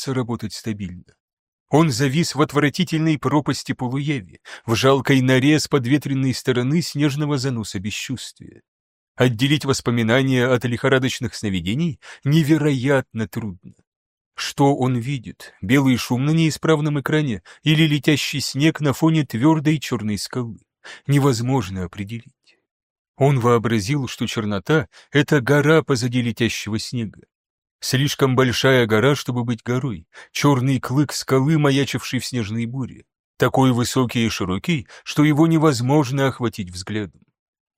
научиться работать стабильно. Он завис в отвратительной пропасти полуяви, в жалкой норе с подветренной стороны снежного заноса бесчувствия. Отделить воспоминания от лихорадочных сновидений невероятно трудно. Что он видит? Белый шум на неисправном экране или летящий снег на фоне твердой черной скалы? Невозможно определить. Он вообразил, что чернота — это гора позади летящего снега. Слишком большая гора, чтобы быть горой, черный клык скалы, маячивший в снежной буре. Такой высокий и широкий, что его невозможно охватить взглядом.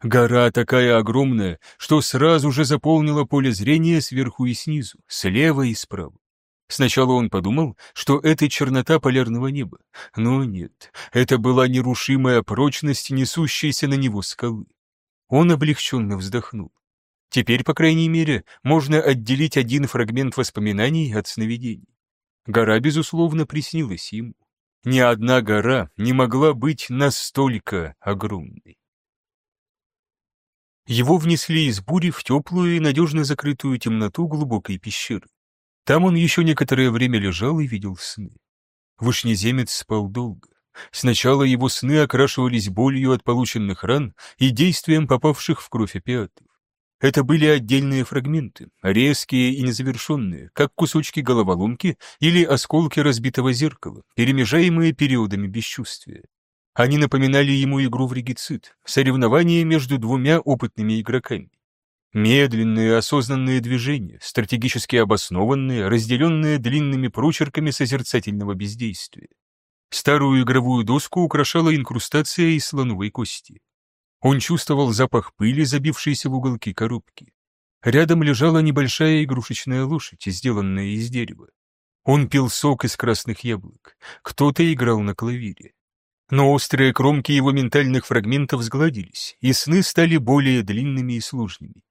Гора такая огромная, что сразу же заполнила поле зрения сверху и снизу, слева и справа. Сначала он подумал, что это чернота полярного неба, но нет, это была нерушимая прочность несущаяся на него скалы. Он облегченно вздохнул. Теперь, по крайней мере, можно отделить один фрагмент воспоминаний от сновидений. Гора, безусловно, приснилась ему. Ни одна гора не могла быть настолько огромной. Его внесли из бури в теплую и надежно закрытую темноту глубокой пещеры. Там он еще некоторое время лежал и видел сны. Вышнеземец спал долго. Сначала его сны окрашивались болью от полученных ран и действием попавших в кровь опиатов. Это были отдельные фрагменты, резкие и незавершенные, как кусочки головоломки или осколки разбитого зеркала, перемежаемые периодами бесчувствия. Они напоминали ему игру в регицид, соревнование между двумя опытными игроками. Медленные осознанные движения, стратегически обоснованные, разделенные длинными прочерками созерцательного бездействия. Старую игровую доску украшала инкрустация из слоновой кости. Он чувствовал запах пыли, забившейся в уголки коробки. Рядом лежала небольшая игрушечная лошадь, сделанная из дерева. Он пил сок из красных яблок. Кто-то играл на клавире. Но острые кромки его ментальных фрагментов сгладились, и сны стали более длинными и сложными.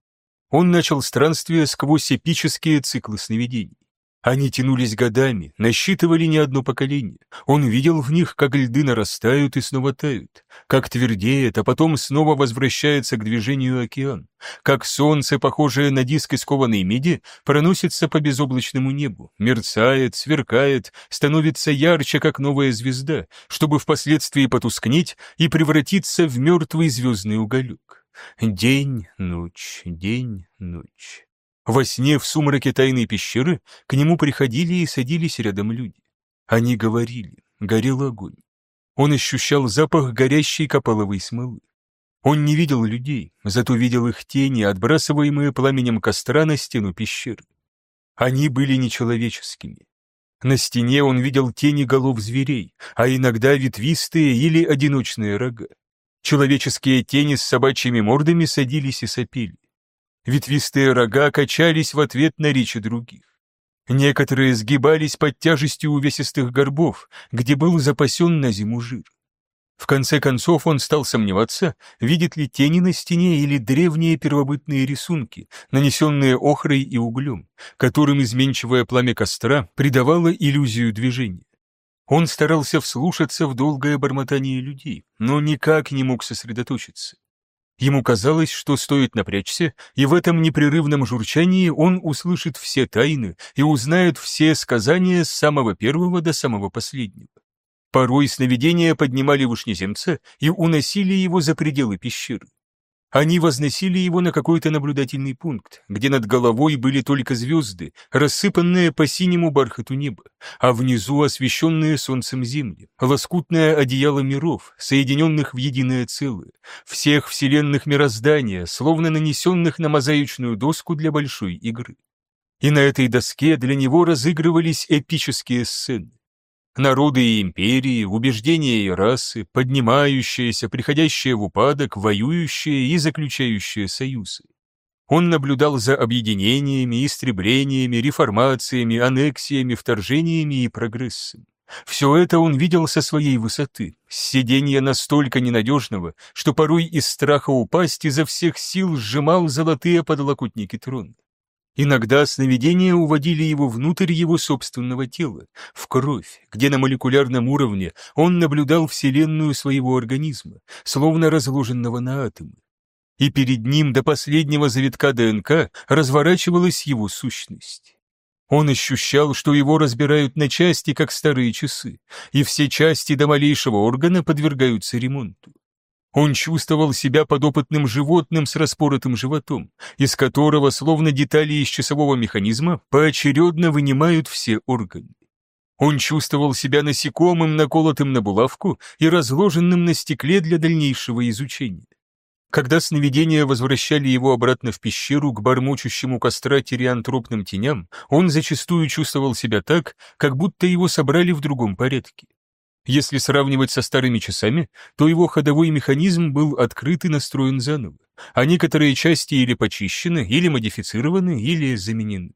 Он начал странствие сквозь эпические циклы сновидений. Они тянулись годами, насчитывали не одно поколение. Он видел в них, как льды нарастают и снова тают, как твердеет, а потом снова возвращается к движению океан, как солнце, похожее на диск из меди, проносится по безоблачному небу, мерцает, сверкает, становится ярче, как новая звезда, чтобы впоследствии потускнеть и превратиться в мертвый звездный уголек. День, ночь, день, ночь. Во сне в сумраке тайной пещеры к нему приходили и садились рядом люди. Они говорили, горел огонь. Он ощущал запах горящей копаловой смолы. Он не видел людей, зато видел их тени, отбрасываемые пламенем костра на стену пещеры. Они были нечеловеческими. На стене он видел тени голов зверей, а иногда ветвистые или одиночные рога. Человеческие тени с собачьими мордами садились и сопели. Ветвистые рога качались в ответ на речи других. Некоторые сгибались под тяжестью увесистых горбов, где был запасен на зиму жир. В конце концов он стал сомневаться, видит ли тени на стене или древние первобытные рисунки, нанесенные охрой и углем, которым изменчивое пламя костра придавало иллюзию движения. Он старался вслушаться в долгое бормотание людей, но никак не мог сосредоточиться. Ему казалось, что стоит напрячься, и в этом непрерывном журчании он услышит все тайны и узнает все сказания с самого первого до самого последнего. Порой сновидения поднимали вышнеземца и уносили его за пределы пещеры. Они возносили его на какой-то наблюдательный пункт, где над головой были только звезды, рассыпанные по синему бархату неба, а внизу освещенные солнцем земли, лоскутное одеяло миров, соединенных в единое целое, всех вселенных мироздания, словно нанесенных на мозаичную доску для большой игры. И на этой доске для него разыгрывались эпические сцены. Народы и империи, убеждения и расы, поднимающиеся, приходящие в упадок, воюющие и заключающие союзы. Он наблюдал за объединениями, истреблениями, реформациями, аннексиями, вторжениями и прогрессом. Все это он видел со своей высоты, с сиденья настолько ненадежного, что порой из страха упасть изо всех сил сжимал золотые подлокотники трона. Иногда сновидения уводили его внутрь его собственного тела, в кровь, где на молекулярном уровне он наблюдал вселенную своего организма, словно разложенного на атомы. И перед ним до последнего завитка ДНК разворачивалась его сущность. Он ощущал, что его разбирают на части, как старые часы, и все части до малейшего органа подвергаются ремонту. Он чувствовал себя подопытным животным с распоротым животом, из которого, словно детали из часового механизма, поочередно вынимают все органы. Он чувствовал себя насекомым, наколотым на булавку и разложенным на стекле для дальнейшего изучения. Когда сновидения возвращали его обратно в пещеру к бормочущему костра тириантропным теням, он зачастую чувствовал себя так, как будто его собрали в другом порядке. Если сравнивать со старыми часами, то его ходовой механизм был открыт и настроен заново, а некоторые части или почищены, или модифицированы, или заменены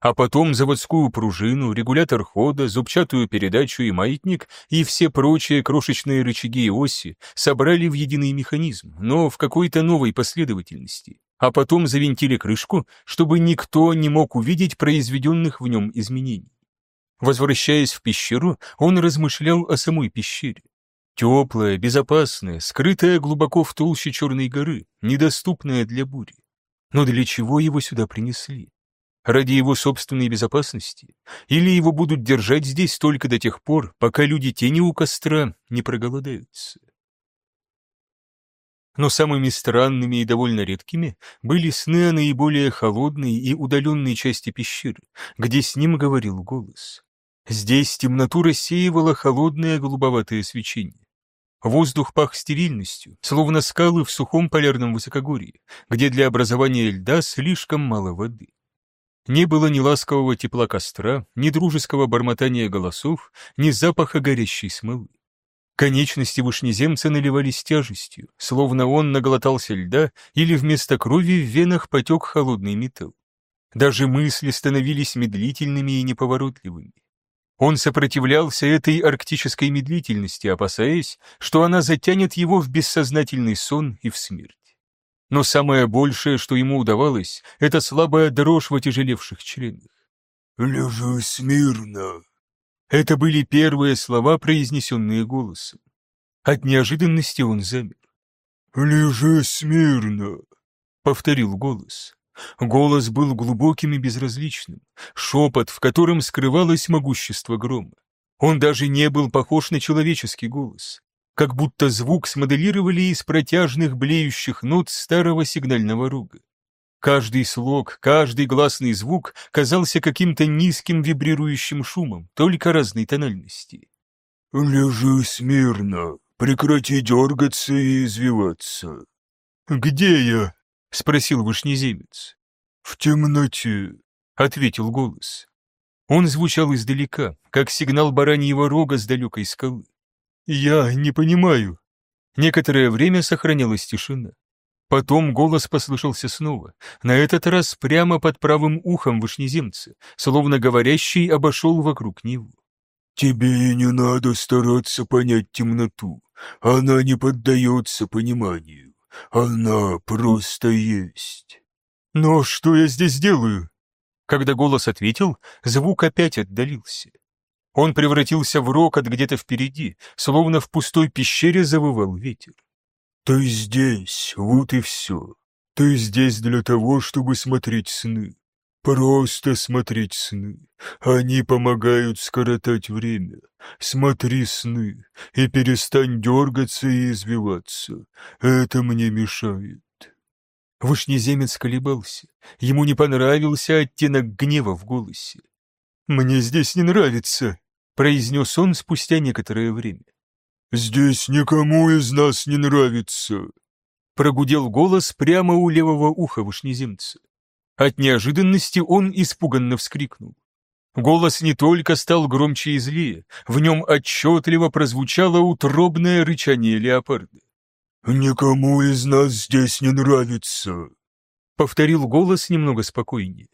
а потом заводскую пружину, регулятор хода, зубчатую передачу и маятник и все прочие крошечные рычаги и оси собрали в единый механизм, но в какой-то новой последовательности, а потом завинтили крышку, чтобы никто не мог увидеть произведенных в нем изменений. Возвращаясь в пещеру, он размышлял о самой пещере. Теплая, безопасная, скрытая глубоко в толще Черной горы, недоступная для бури. Но для чего его сюда принесли? ради его собственной безопасности, или его будут держать здесь только до тех пор, пока люди тени у костра не проголодаются. Но самыми странными и довольно редкими были сны о наиболее холодной и удаленной части пещеры, где с ним говорил голос. Здесь темноту рассеивало холодное голубоватое свечение. Воздух пах стерильностью, словно скалы в сухом полярном высокогорье, где для образования льда слишком мало воды. Не было ни ласкового тепла костра, ни дружеского бормотания голосов, ни запаха горящей смолы. Конечности вышнеземца наливались тяжестью, словно он наглотался льда или вместо крови в венах потек холодный металл. Даже мысли становились медлительными и неповоротливыми. Он сопротивлялся этой арктической медлительности, опасаясь, что она затянет его в бессознательный сон и в смерть. Но самое большее, что ему удавалось, это слабая дрожь в отяжелевших членах. «Лежи смирно!» Это были первые слова, произнесенные голосом. От неожиданности он замер. «Лежи смирно!» — повторил голос. Голос был глубоким и безразличным, шепот, в котором скрывалось могущество грома. Он даже не был похож на человеческий голос как будто звук смоделировали из протяжных блеющих нот старого сигнального руга. Каждый слог, каждый гласный звук казался каким-то низким вибрирующим шумом, только разной тональности. «Лежи смирно, прекрати дергаться и извиваться». «Где я?» — спросил вышнеземец. «В темноте», — ответил голос. Он звучал издалека, как сигнал бараньего рога с далекой скалы. «Я не понимаю». Некоторое время сохранялась тишина. Потом голос послышался снова, на этот раз прямо под правым ухом вышнеземца, словно говорящий обошел вокруг него. «Тебе не надо стараться понять темноту. Она не поддается пониманию. Она просто есть». «Но что я здесь делаю?» Когда голос ответил, звук опять отдалился. Он превратился в рокот где-то впереди, словно в пустой пещере завывал ветер. «Ты здесь, вот и все. Ты здесь для того, чтобы смотреть сны. Просто смотреть сны. Они помогают скоротать время. Смотри сны и перестань дергаться и извиваться. Это мне мешает». Вышнеземец колебался. Ему не понравился оттенок гнева в голосе. «Мне здесь не нравится», произнес он спустя некоторое время. «Здесь никому из нас не нравится», — прогудел голос прямо у левого уха вышнеземца. От неожиданности он испуганно вскрикнул. Голос не только стал громче и злее, в нем отчетливо прозвучало утробное рычание леопарда. «Никому из нас здесь не нравится», — повторил голос немного спокойнее.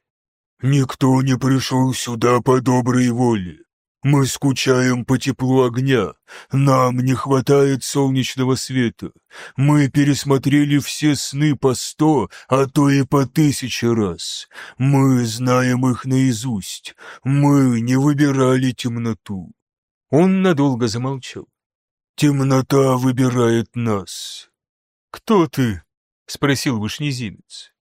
«Никто не пришел сюда по доброй воле. Мы скучаем по теплу огня. Нам не хватает солнечного света. Мы пересмотрели все сны по сто, а то и по тысяче раз. Мы знаем их наизусть. Мы не выбирали темноту. Он надолго замолчал. Темнота выбирает нас. Кто ты? спросил вышнеземец.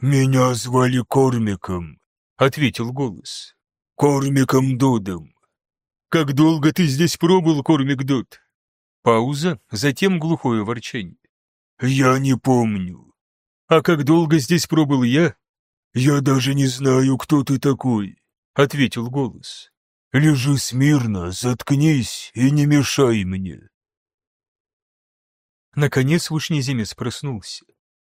Меня звали Кормиком, ответил голос. Кормиком Додом. «Как долго ты здесь пробыл, Кормик Дод?» Пауза, затем глухое ворчание. «Я не помню». «А как долго здесь пробыл я?» «Я даже не знаю, кто ты такой», — ответил голос. «Лежи смирно, заткнись и не мешай мне». Наконец вышнеземец проснулся.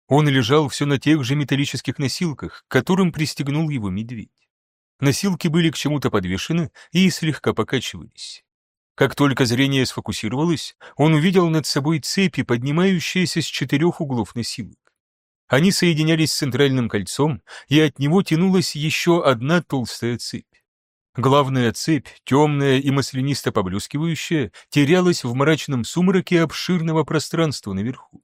Он лежал все на тех же металлических носилках, к которым пристегнул его медведь. Носилки были к чему-то подвешены и слегка покачивались. Как только зрение сфокусировалось, он увидел над собой цепи, поднимающиеся с четырех углов носилок. Они соединялись с центральным кольцом, и от него тянулась еще одна толстая цепь. Главная цепь, темная и маслянисто поблескивающая, терялась в мрачном сумраке обширного пространства наверху.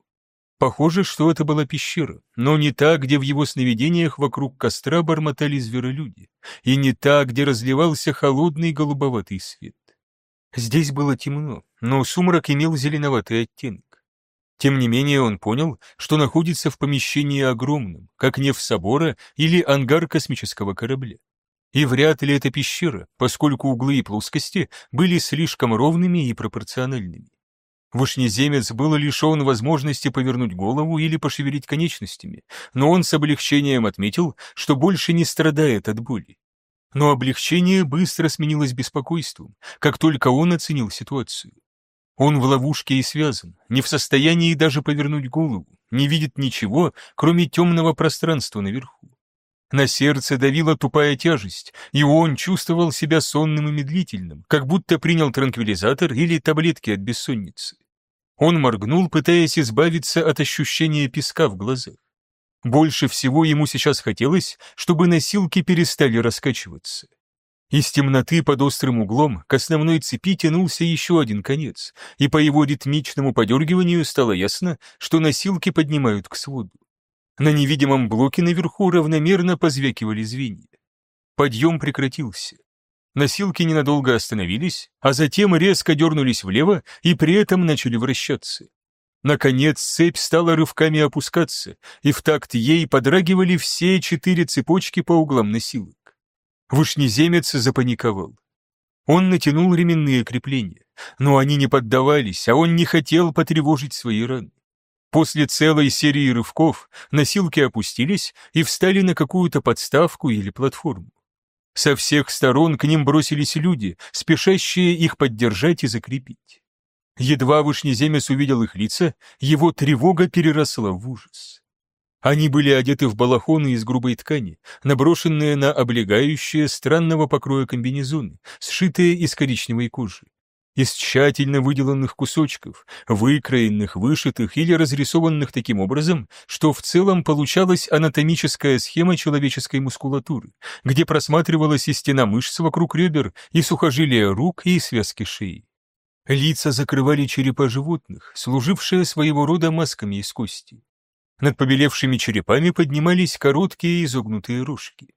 Похоже, что это была пещера, но не та, где в его сновидениях вокруг костра бормотали зверолюди, и не та, где разливался холодный голубоватый свет. Здесь было темно, но сумрак имел зеленоватый оттенок. Тем не менее он понял, что находится в помещении огромном, как неф собора или ангар космического корабля. И вряд ли это пещера, поскольку углы и плоскости были слишком ровными и пропорциональными. Вышнеземец был лишен возможности повернуть голову или пошевелить конечностями, но он с облегчением отметил, что больше не страдает от боли. Но облегчение быстро сменилось беспокойством, как только он оценил ситуацию. Он в ловушке и связан, не в состоянии даже повернуть голову, не видит ничего, кроме темного пространства наверху. На сердце давила тупая тяжесть, и он чувствовал себя сонным и медлительным, как будто принял транквилизатор или таблетки от бессонницы. Он моргнул, пытаясь избавиться от ощущения песка в глазах. Больше всего ему сейчас хотелось, чтобы носилки перестали раскачиваться. Из темноты под острым углом к основной цепи тянулся еще один конец, и по его ритмичному подергиванию стало ясно, что носилки поднимают к своду. На невидимом блоке наверху равномерно позвякивали звенья. Подъем прекратился. Носилки ненадолго остановились, а затем резко дернулись влево и при этом начали вращаться. Наконец цепь стала рывками опускаться, и в такт ей подрагивали все четыре цепочки по углам носилок. Вышнеземец запаниковал. Он натянул ременные крепления, но они не поддавались, а он не хотел потревожить свои раны. После целой серии рывков носилки опустились и встали на какую-то подставку или платформу. Со всех сторон к ним бросились люди, спешащие их поддержать и закрепить. Едва Вышнеземец увидел их лица, его тревога переросла в ужас. Они были одеты в балахоны из грубой ткани, наброшенные на облегающие странного покроя комбинезоны, сшитые из коричневой кожи из тщательно выделанных кусочков, выкроенных, вышитых или разрисованных таким образом, что в целом получалась анатомическая схема человеческой мускулатуры, где просматривалась и стена мышц вокруг ребер, и сухожилия рук, и связки шеи. Лица закрывали черепа животных, служившие своего рода масками из кости. Над побелевшими черепами поднимались короткие изогнутые рожки.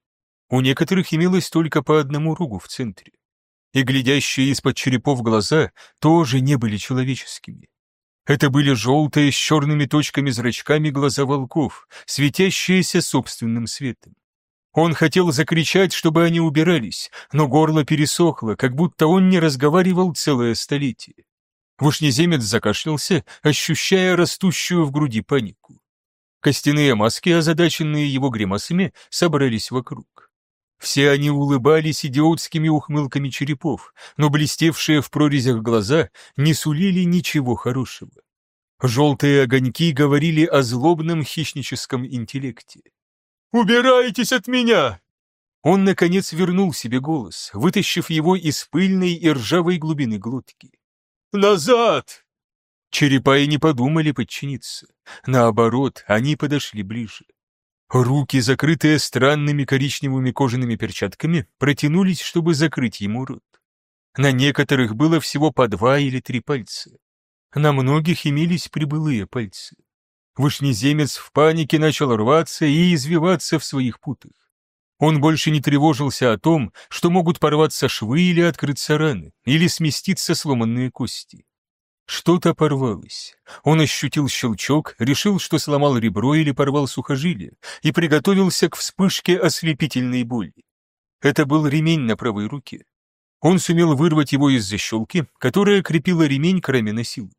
У некоторых имелось только по одному рогу в центре и глядящие из-под черепов глаза тоже не были человеческими. Это были желтые с черными точками зрачками глаза волков, светящиеся собственным светом. Он хотел закричать, чтобы они убирались, но горло пересохло, как будто он не разговаривал целое столетие. Вышнеземец закашлялся, ощущая растущую в груди панику. Костяные маски, озадаченные его гримасами, собрались вокруг. Все они улыбались идиотскими ухмылками черепов, но блестевшие в прорезях глаза не сулили ничего хорошего. Желтые огоньки говорили о злобном хищническом интеллекте. «Убирайтесь от меня!» Он, наконец, вернул себе голос, вытащив его из пыльной и ржавой глубины глотки. «Назад!» Черепа и не подумали подчиниться. Наоборот, они подошли ближе. Руки, закрытые странными коричневыми кожаными перчатками, протянулись, чтобы закрыть ему рот. На некоторых было всего по два или три пальца. На многих имелись прибылые пальцы. Вышнеземец в панике начал рваться и извиваться в своих путах. Он больше не тревожился о том, что могут порваться швы или открыться раны, или сместиться сломанные кости. Что-то порвалось. Он ощутил щелчок, решил, что сломал ребро или порвал сухожилие, и приготовился к вспышке ослепительной боли. Это был ремень на правой руке. Он сумел вырвать его из защелки, которая крепила ремень к раме носилок.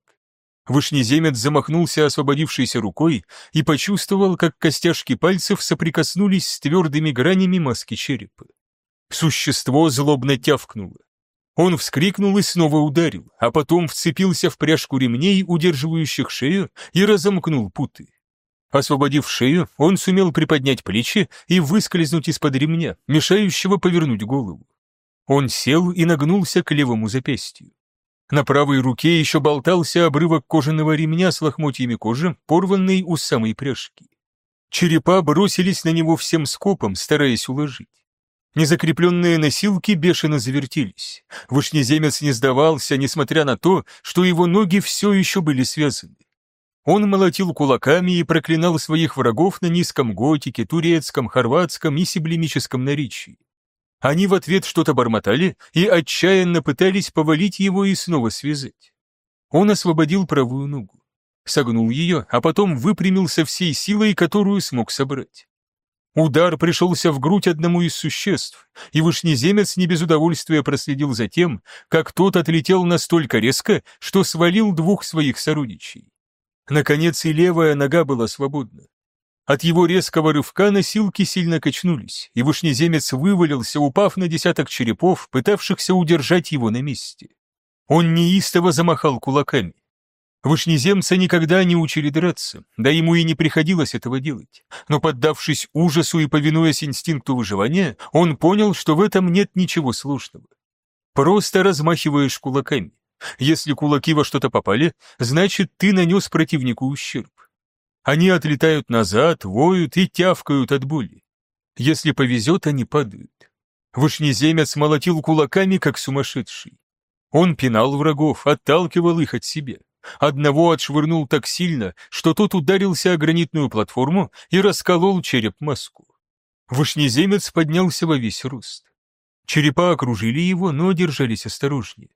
Вышнеземец замахнулся освободившейся рукой и почувствовал, как костяшки пальцев соприкоснулись с твердыми гранями маски черепа. Существо злобно тявкнуло. Он вскрикнул и снова ударил, а потом вцепился в пряжку ремней, удерживающих шею, и разомкнул путы. Освободив шею, он сумел приподнять плечи и выскользнуть из-под ремня, мешающего повернуть голову. Он сел и нагнулся к левому запястью. На правой руке еще болтался обрывок кожаного ремня с лохмотьями кожи, порванный у самой пряжки. Черепа бросились на него всем скопом, стараясь уложить. Незакрепленные носилки бешено завертелись. Вышнеземец не сдавался, несмотря на то, что его ноги все еще были связаны. Он молотил кулаками и проклинал своих врагов на низком готике, турецком, хорватском и сиблемическом наречии. Они в ответ что-то бормотали и отчаянно пытались повалить его и снова связать. Он освободил правую ногу, согнул ее, а потом выпрямился всей силой, которую смог собрать. Удар пришелся в грудь одному из существ, и вышнеземец не без удовольствия проследил за тем, как тот отлетел настолько резко, что свалил двух своих сородичей. Наконец и левая нога была свободна. От его резкого рывка носилки сильно качнулись, и вышнеземец вывалился, упав на десяток черепов, пытавшихся удержать его на месте. Он неистово замахал кулаками. Вышнеземца никогда не учили драться, да ему и не приходилось этого делать. Но поддавшись ужасу и повинуясь инстинкту выживания, он понял, что в этом нет ничего сложного. Просто размахиваешь кулаками. Если кулаки во что-то попали, значит, ты нанес противнику ущерб. Они отлетают назад, воют и тявкают от боли. Если повезет, они падают. Вышнеземец молотил кулаками, как сумасшедший. Он пинал врагов, отталкивал их от себя. Одного отшвырнул так сильно, что тот ударился о гранитную платформу и расколол череп-маску. Вышнеземец поднялся во весь рост. Черепа окружили его, но держались осторожнее.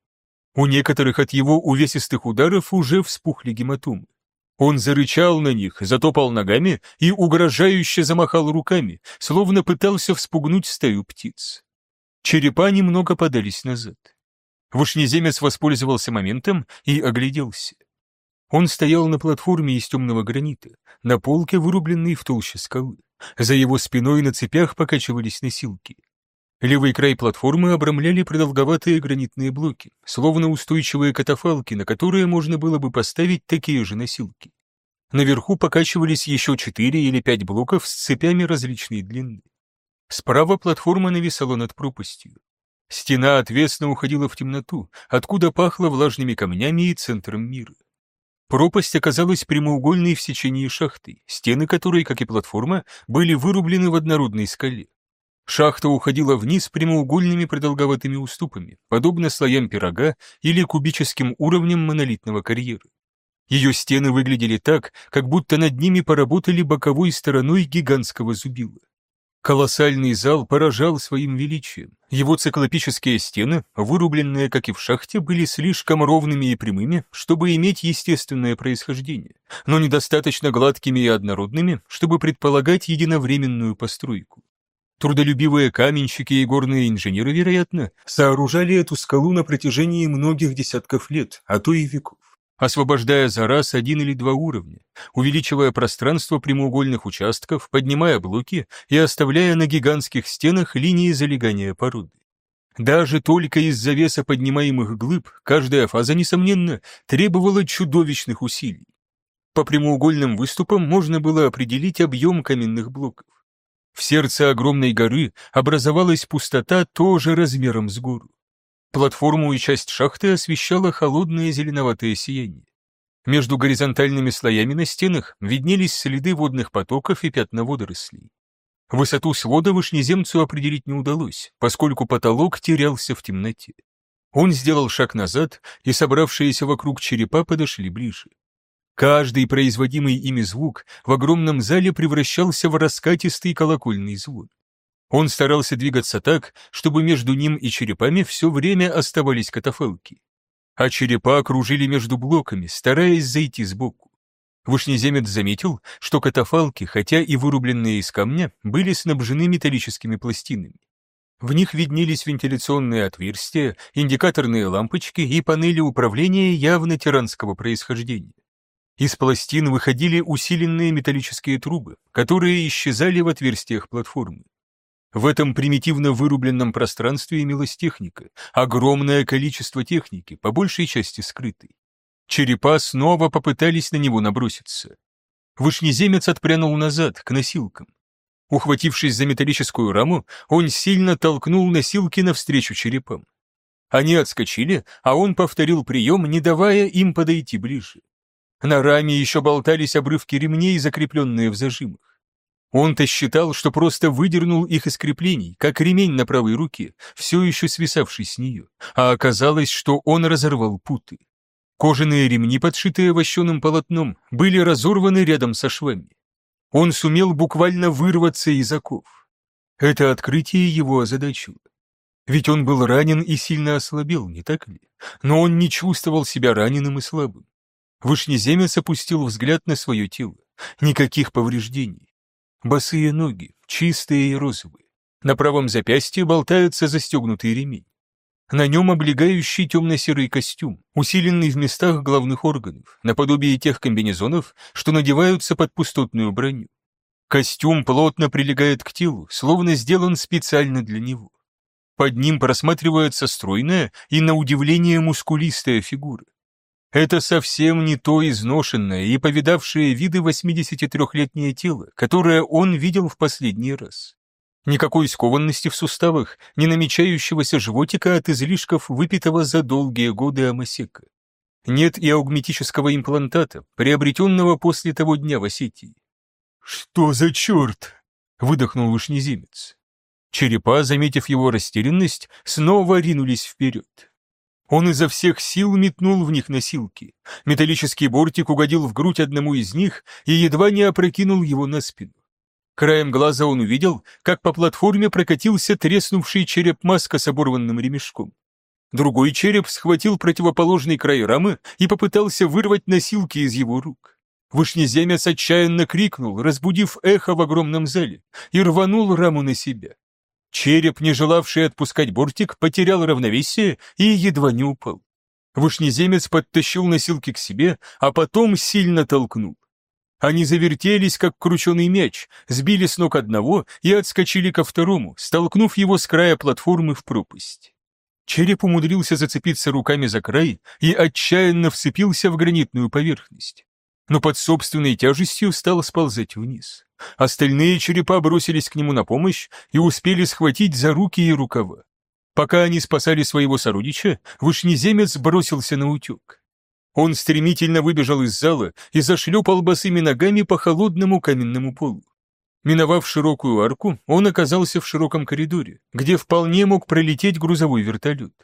У некоторых от его увесистых ударов уже вспухли гематомы. Он зарычал на них, затопал ногами и угрожающе замахал руками, словно пытался вспугнуть стаю птиц. Черепа немного подались назад. Вышнеземец воспользовался моментом и огляделся. Он стоял на платформе из темного гранита, на полке, вырубленной в толще скалы. За его спиной на цепях покачивались носилки. Левый край платформы обрамляли продолговатые гранитные блоки, словно устойчивые катафалки, на которые можно было бы поставить такие же носилки. Наверху покачивались еще четыре или пять блоков с цепями различной длины. Справа платформа нависала над пропастью. Стена отвесно уходила в темноту, откуда пахло влажными камнями и центром мира. Пропасть оказалась прямоугольной в сечении шахты, стены которой, как и платформа, были вырублены в однородной скале. Шахта уходила вниз прямоугольными продолговатыми уступами, подобно слоям пирога или кубическим уровням монолитного карьера. Ее стены выглядели так, как будто над ними поработали боковой стороной гигантского зубила. Колоссальный зал поражал своим величием. Его циклопические стены, вырубленные, как и в шахте, были слишком ровными и прямыми, чтобы иметь естественное происхождение, но недостаточно гладкими и однородными, чтобы предполагать единовременную постройку. Трудолюбивые каменщики и горные инженеры, вероятно, сооружали эту скалу на протяжении многих десятков лет, а то и веков освобождая за раз один или два уровня, увеличивая пространство прямоугольных участков, поднимая блоки и оставляя на гигантских стенах линии залегания породы. Даже только из завеса поднимаемых глыб каждая фаза, несомненно, требовала чудовищных усилий. По прямоугольным выступам можно было определить объем каменных блоков. В сердце огромной горы образовалась пустота тоже размером с гору. Платформу и часть шахты освещало холодное зеленоватое сияние. Между горизонтальными слоями на стенах виднелись следы водных потоков и пятна водорослей. Высоту свода вышнеземцу определить не удалось, поскольку потолок терялся в темноте. Он сделал шаг назад, и собравшиеся вокруг черепа подошли ближе. Каждый производимый ими звук в огромном зале превращался в раскатистый колокольный звон. Он старался двигаться так, чтобы между ним и черепами все время оставались катафалки. А черепа окружили между блоками, стараясь зайти сбоку. Вышнеземец заметил, что катафалки, хотя и вырубленные из камня, были снабжены металлическими пластинами. В них виднелись вентиляционные отверстия, индикаторные лампочки и панели управления явно тиранского происхождения. Из пластин выходили усиленные металлические трубы, которые исчезали в отверстиях платформы. В этом примитивно вырубленном пространстве имелась техника, огромное количество техники, по большей части скрытой. Черепа снова попытались на него наброситься. Вышнеземец отпрянул назад, к носилкам. Ухватившись за металлическую раму, он сильно толкнул носилки навстречу черепам. Они отскочили, а он повторил прием, не давая им подойти ближе. На раме еще болтались обрывки ремней, закрепленные в зажимах. Он-то считал, что просто выдернул их из креплений, как ремень на правой руке, все еще свисавший с нее, а оказалось, что он разорвал путы. Кожаные ремни, подшитые вощеным полотном, были разорваны рядом со швами. Он сумел буквально вырваться из оков. Это открытие его озадачило. Ведь он был ранен и сильно ослабел, не так ли? Но он не чувствовал себя раненым и слабым. Вышнеземец опустил взгляд на свое тело. Никаких повреждений. Босые ноги, чистые и розовые. На правом запястье болтается застегнутый ремень. На нем облегающий темно-серый костюм, усиленный в местах главных органов, наподобие тех комбинезонов, что надеваются под пустотную броню. Костюм плотно прилегает к телу, словно сделан специально для него. Под ним просматривается стройная и, на удивление, мускулистая фигура. Это совсем не то изношенное и повидавшее виды 83-летнее тело, которое он видел в последний раз. Никакой скованности в суставах, не намечающегося животика от излишков выпитого за долгие годы амасека. Нет и аугметического имплантата, приобретенного после того дня в Осетии. «Что за черт?» — выдохнул вышнеземец. Черепа, заметив его растерянность, снова ринулись вперед. Он изо всех сил метнул в них носилки. Металлический бортик угодил в грудь одному из них и едва не опрокинул его на спину. Краем глаза он увидел, как по платформе прокатился треснувший череп маска с оборванным ремешком. Другой череп схватил противоположный край рамы и попытался вырвать носилки из его рук. Вышнеземец отчаянно крикнул, разбудив эхо в огромном зале, и рванул раму на себя. Череп, не желавший отпускать бортик, потерял равновесие и едва не упал. Вышнеземец подтащил носилки к себе, а потом сильно толкнул. Они завертелись, как крученый мяч, сбили с ног одного и отскочили ко второму, столкнув его с края платформы в пропасть. Череп умудрился зацепиться руками за край и отчаянно вцепился в гранитную поверхность. Но под собственной тяжестью стал сползать вниз. Остальные черепа бросились к нему на помощь и успели схватить за руки и рукава. Пока они спасали своего сородича, вышнеземец бросился на утек. Он стремительно выбежал из зала и зашлепал босыми ногами по холодному каменному полу. Миновав широкую арку, он оказался в широком коридоре, где вполне мог пролететь грузовой вертолет.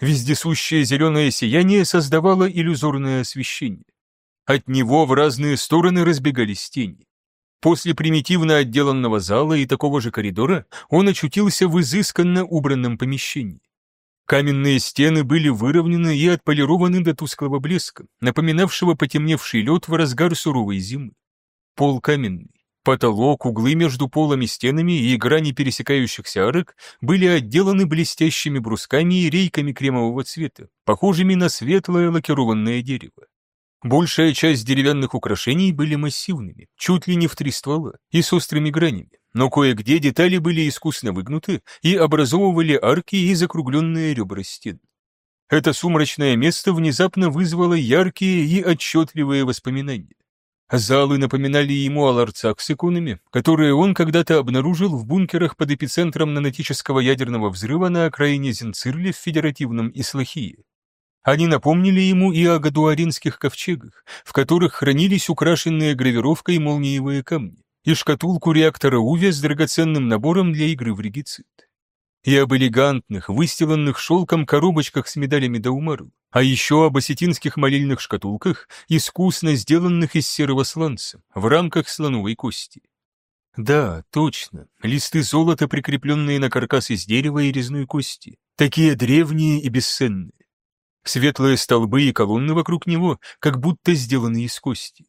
Вездесущее зеленое сияние создавало иллюзорное освещение. От него в разные стороны разбегались тени. После примитивно отделанного зала и такого же коридора он очутился в изысканно убранном помещении. Каменные стены были выровнены и отполированы до тусклого блеска, напоминавшего потемневший лед в разгар суровой зимы. Пол каменный. Потолок, углы между полами стенами и грани пересекающихся арок были отделаны блестящими брусками и рейками кремового цвета, похожими на светлое лакированное дерево. Большая часть деревянных украшений были массивными, чуть ли не в три ствола, и с острыми гранями, но кое-где детали были искусно выгнуты и образовывали арки и закругленные ребра стен. Это сумрачное место внезапно вызвало яркие и отчетливые воспоминания. Залы напоминали ему о ларцах с иконами, которые он когда-то обнаружил в бункерах под эпицентром нанотического ядерного взрыва на окраине Зенцирли в федеративном Ислахии. Они напомнили ему и о гадуаринских ковчегах, в которых хранились украшенные гравировкой молниевые камни и шкатулку реактора УВИ с драгоценным набором для игры в регицит. И об элегантных, выстиланных шелком коробочках с медалями Даумару, а еще об осетинских молильных шкатулках, искусно сделанных из серого сланца, в рамках слоновой кости. Да, точно, листы золота, прикрепленные на каркас из дерева и резной кости, такие древние и бесценные. Светлые столбы и колонны вокруг него, как будто сделаны из кости.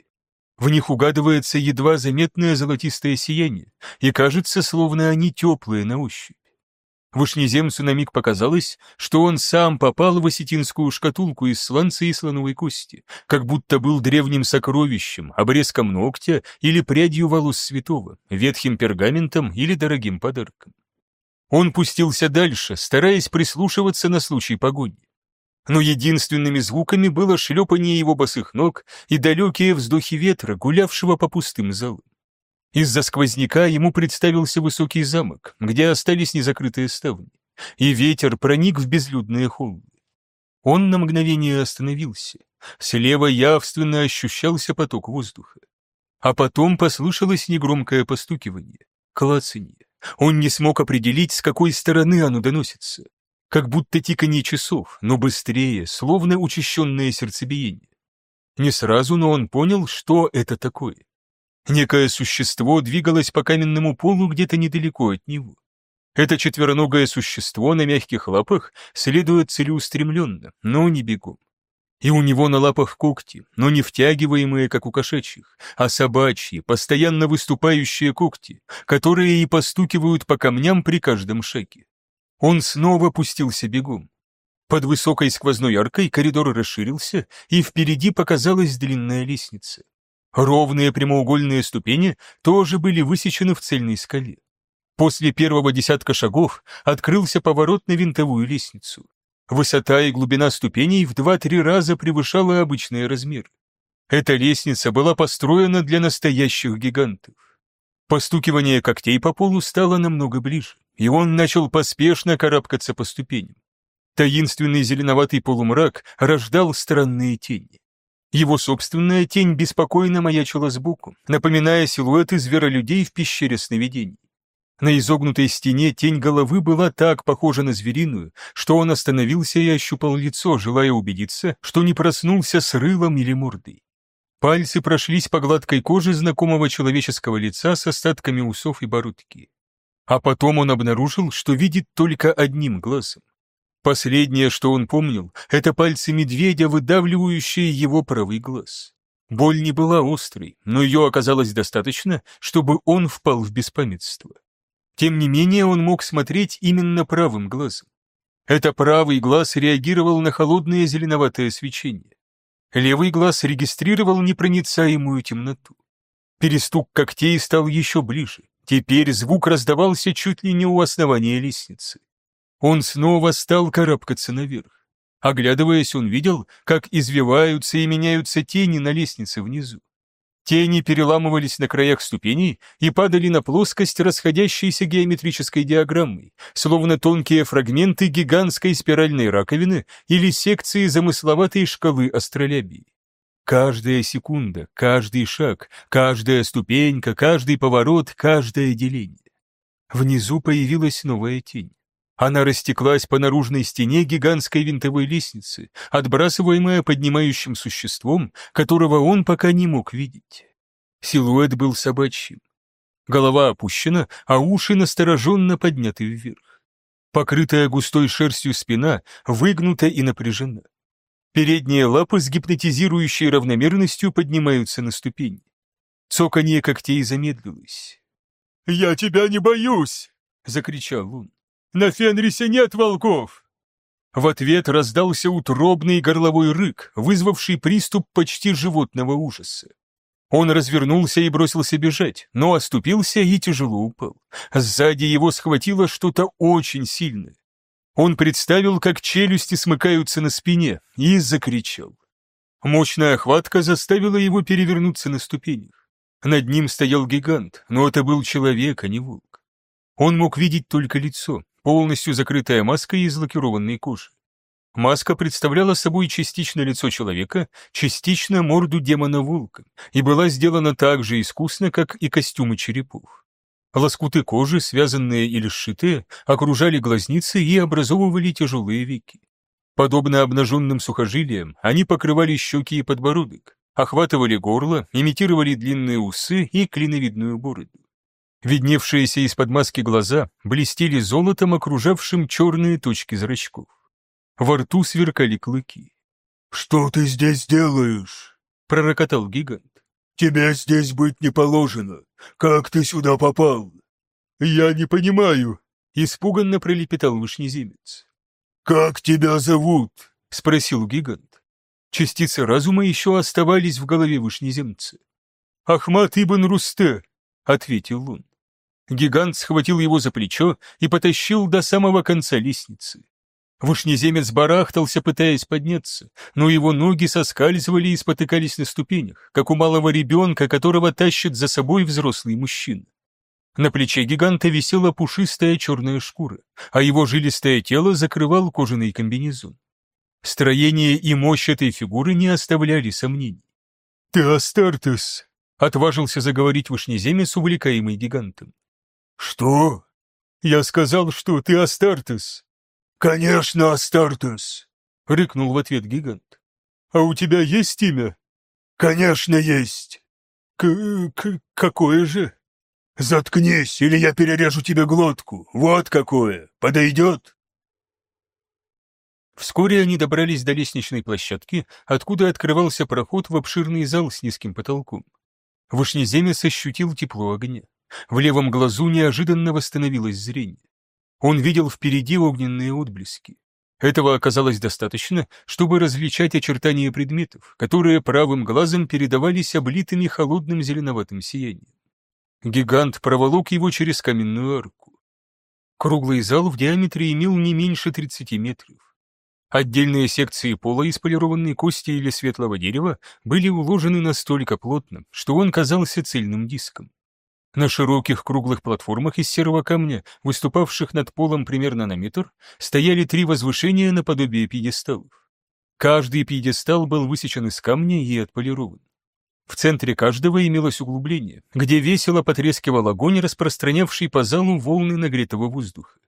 В них угадывается едва заметное золотистое сияние, и кажется, словно они теплые на ощупь. Вышнеземцу на миг показалось, что он сам попал в осетинскую шкатулку из сланца и слоновой кости, как будто был древним сокровищем, обрезком ногтя или прядью волос святого, ветхим пергаментом или дорогим подарком. Он пустился дальше, стараясь прислушиваться на случай погони. Но единственными звуками было шлепание его босых ног и далекие вздохи ветра, гулявшего по пустым залам. Из-за сквозняка ему представился высокий замок, где остались незакрытые ставни, и ветер проник в безлюдные холмы. Он на мгновение остановился. Слева явственно ощущался поток воздуха. А потом послышалось негромкое постукивание, клацанье. Он не смог определить, с какой стороны оно доносится. Как будто тиканье часов, но быстрее, словно учащенное сердцебиение. Не сразу, но он понял, что это такое. Некое существо двигалось по каменному полу где-то недалеко от него. Это четвероногое существо на мягких лапах следует целеустремленно, но не бегом. И у него на лапах когти, но не втягиваемые, как у кошачьих, а собачьи, постоянно выступающие когти, которые и постукивают по камням при каждом шаге. Он снова пустился бегом. Под высокой сквозной аркой коридор расширился, и впереди показалась длинная лестница. Ровные прямоугольные ступени тоже были высечены в цельной скале. После первого десятка шагов открылся поворот на винтовую лестницу. Высота и глубина ступеней в два-три раза превышала обычные размеры. Эта лестница была построена для настоящих гигантов. Постукивание когтей по полу стало намного ближе, и он начал поспешно карабкаться по ступеням. Таинственный зеленоватый полумрак рождал странные тени. Его собственная тень беспокойно маячила сбоку, напоминая силуэты зверолюдей в пещере сновидений. На изогнутой стене тень головы была так похожа на звериную, что он остановился и ощупал лицо, желая убедиться, что не проснулся с рылом или мордой. Пальцы прошлись по гладкой коже знакомого человеческого лица с остатками усов и бородки. А потом он обнаружил, что видит только одним глазом. Последнее, что он помнил, это пальцы медведя, выдавливающие его правый глаз. Боль не была острой, но ее оказалось достаточно, чтобы он впал в беспамятство. Тем не менее, он мог смотреть именно правым глазом. Это правый глаз реагировал на холодное зеленоватое свечение. Левый глаз регистрировал непроницаемую темноту. Перестук когтей стал еще ближе. Теперь звук раздавался чуть ли не у основания лестницы. Он снова стал карабкаться наверх. Оглядываясь, он видел, как извиваются и меняются тени на лестнице внизу. Тени переламывались на краях ступеней и падали на плоскость расходящейся геометрической диаграммой, словно тонкие фрагменты гигантской спиральной раковины или секции замысловатой шкалы астролябии. Каждая секунда, каждый шаг, каждая ступенька, каждый поворот, каждое деление. Внизу появилась новая тень. Она растеклась по наружной стене гигантской винтовой лестницы, отбрасываемая поднимающим существом, которого он пока не мог видеть. Силуэт был собачьим. Голова опущена, а уши настороженно подняты вверх. Покрытая густой шерстью спина выгнута и напряжена. Передние лапы с гипнотизирующей равномерностью поднимаются на ступень. Цоканье когтей замедлилось. «Я тебя не боюсь!» — закричал он. На Фенрисе нет волков!» В ответ раздался утробный горловой рык, вызвавший приступ почти животного ужаса. Он развернулся и бросился бежать, но оступился и тяжело упал. Сзади его схватило что-то очень сильное. Он представил, как челюсти смыкаются на спине, и закричал. Мощная охватка заставила его перевернуться на ступенях. Над ним стоял гигант, но это был человек, а не волк. Он мог видеть только лицо, полностью закрытая маской из лакированной кожи. Маска представляла собой частично лицо человека, частично морду демона-волка и была сделана так же искусно, как и костюмы черепов. Лоскуты кожи, связанные или сшитые, окружали глазницы и образовывали тяжелые веки. Подобно обнаженным сухожилиям, они покрывали щеки и подбородок, охватывали горло, имитировали длинные усы и клиновидную бороду. Видневшиеся из-под маски глаза блестели золотом, окружавшим черные точки зрачков. Во рту сверкали клыки. «Что ты здесь делаешь?» — пророкотал гигант. «Тебе здесь быть не положено. Как ты сюда попал?» «Я не понимаю», Испуганно пролепетал вышнеземец. «Как тебя зовут?» — спросил гигант. Частицы разума еще оставались в голове вышнеземца. «Ахмат ибн Русте», — ответил он. Гигант схватил его за плечо и потащил до самого конца лестницы. Вышнеземец барахтался, пытаясь подняться, но его ноги соскальзывали и спотыкались на ступенях, как у малого ребенка, которого тащит за собой взрослый мужчина. На плече гиганта висела пушистая черная шкура, а его жилистое тело закрывал кожаный комбинезон. Строение и мощь этой фигуры не оставляли сомнений. «Ты Астартес!» — отважился заговорить вышнеземец, увлекаемый гигантом. «Что?» «Я сказал, что ты Астартес!» «Конечно, Астартес!» — рыкнул в ответ гигант. «А у тебя есть имя?» «Конечно, есть!» «К... к... какое же?» «Заткнись, или я перережу тебе глотку! Вот какое! Подойдет!» Вскоре они добрались до лестничной площадки, откуда открывался проход в обширный зал с низким потолком. Вышнеземец ощутил тепло огня. В левом глазу неожиданно восстановилось зрение. Он видел впереди огненные отблески. Этого оказалось достаточно, чтобы различать очертания предметов, которые правым глазом передавались облитыми холодным зеленоватым сиянием. Гигант проволок его через каменную арку. Круглый зал в диаметре имел не меньше 30 метров. Отдельные секции пола из полированной кости или светлого дерева были уложены настолько плотно, что он казался цельным диском. На широких круглых платформах из серого камня, выступавших над полом примерно на метр, стояли три возвышения наподобие пьедесталов. Каждый пьедестал был высечен из камня и отполирован. В центре каждого имелось углубление, где весело потрескивал огонь, распространявший по залу волны нагретого воздуха.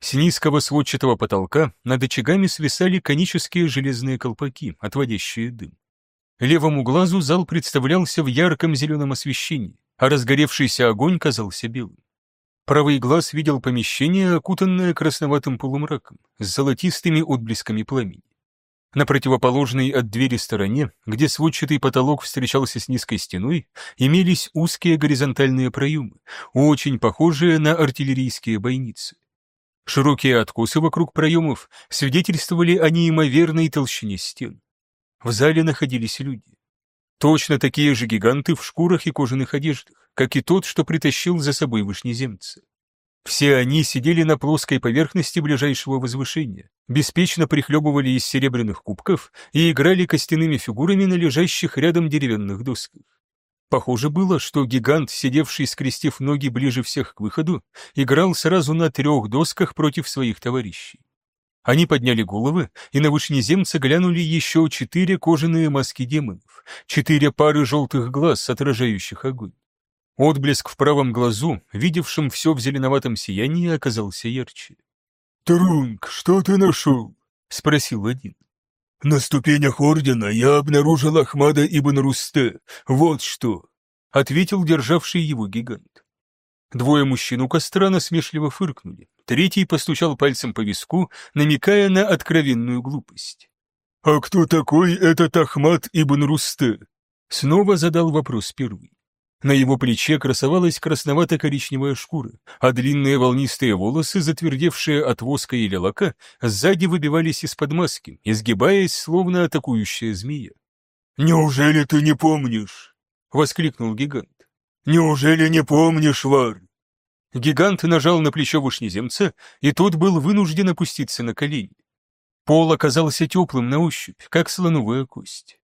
С низкого сводчатого потолка над очагами свисали конические железные колпаки, отводящие дым. Левому глазу зал представлялся в ярком зеленом освещении, а разгоревшийся огонь казался белым. Правый глаз видел помещение, окутанное красноватым полумраком, с золотистыми отблесками пламени. На противоположной от двери стороне, где сводчатый потолок встречался с низкой стеной, имелись узкие горизонтальные проемы, очень похожие на артиллерийские бойницы. Широкие откосы вокруг проемов свидетельствовали о неимоверной толщине стен. В зале находились люди. Точно такие же гиганты в шкурах и кожаных одеждах, как и тот, что притащил за собой вышнеземца. Все они сидели на плоской поверхности ближайшего возвышения, беспечно прихлебывали из серебряных кубков и играли костяными фигурами на лежащих рядом деревянных досках. Похоже было, что гигант, сидевший скрестив ноги ближе всех к выходу, играл сразу на трех досках против своих товарищей. Они подняли головы, и на вышнеземца глянули еще четыре кожаные маски демонов, четыре пары желтых глаз, отражающих огонь. Отблеск в правом глазу, видевшем все в зеленоватом сиянии, оказался ярче. «Трунг, что ты нашел?» — спросил один. «На ступенях ордена я обнаружил Ахмада ибн Русте. Вот что!» — ответил державший его гигант. Двое мужчин у костра насмешливо фыркнули. Третий постучал пальцем по виску, намекая на откровенную глупость. «А кто такой этот Ахмад ибн Русте?» Снова задал вопрос первый. На его плече красовалась красновато-коричневая шкура, а длинные волнистые волосы, затвердевшие от воска или лака, сзади выбивались из-под маски, изгибаясь, словно атакующая змея. «Неужели ты не помнишь?» — воскликнул гигант. «Неужели не помнишь, Вар?» Гигант нажал на плечо вышнеземца, и тот был вынужден опуститься на колени. Пол оказался теплым на ощупь, как слоновая кость.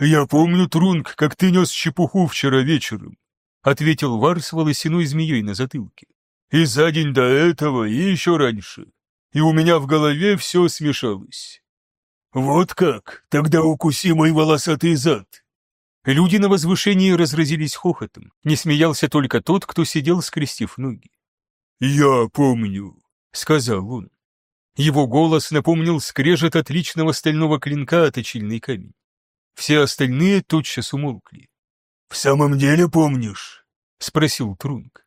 «Я помню, Трунг, как ты нес чепуху вчера вечером», — ответил Вар с волосяной змеей на затылке. «И за день до этого, и еще раньше. И у меня в голове все смешалось». «Вот как? Тогда укуси мой волосатый зад». Люди на возвышении разразились хохотом. Не смеялся только тот, кто сидел, скрестив ноги. «Я помню», — сказал он. Его голос напомнил скрежет отличного стального клинка о точильный камень. Все остальные тотчас умолкли. «В самом деле помнишь?» — спросил Трунг.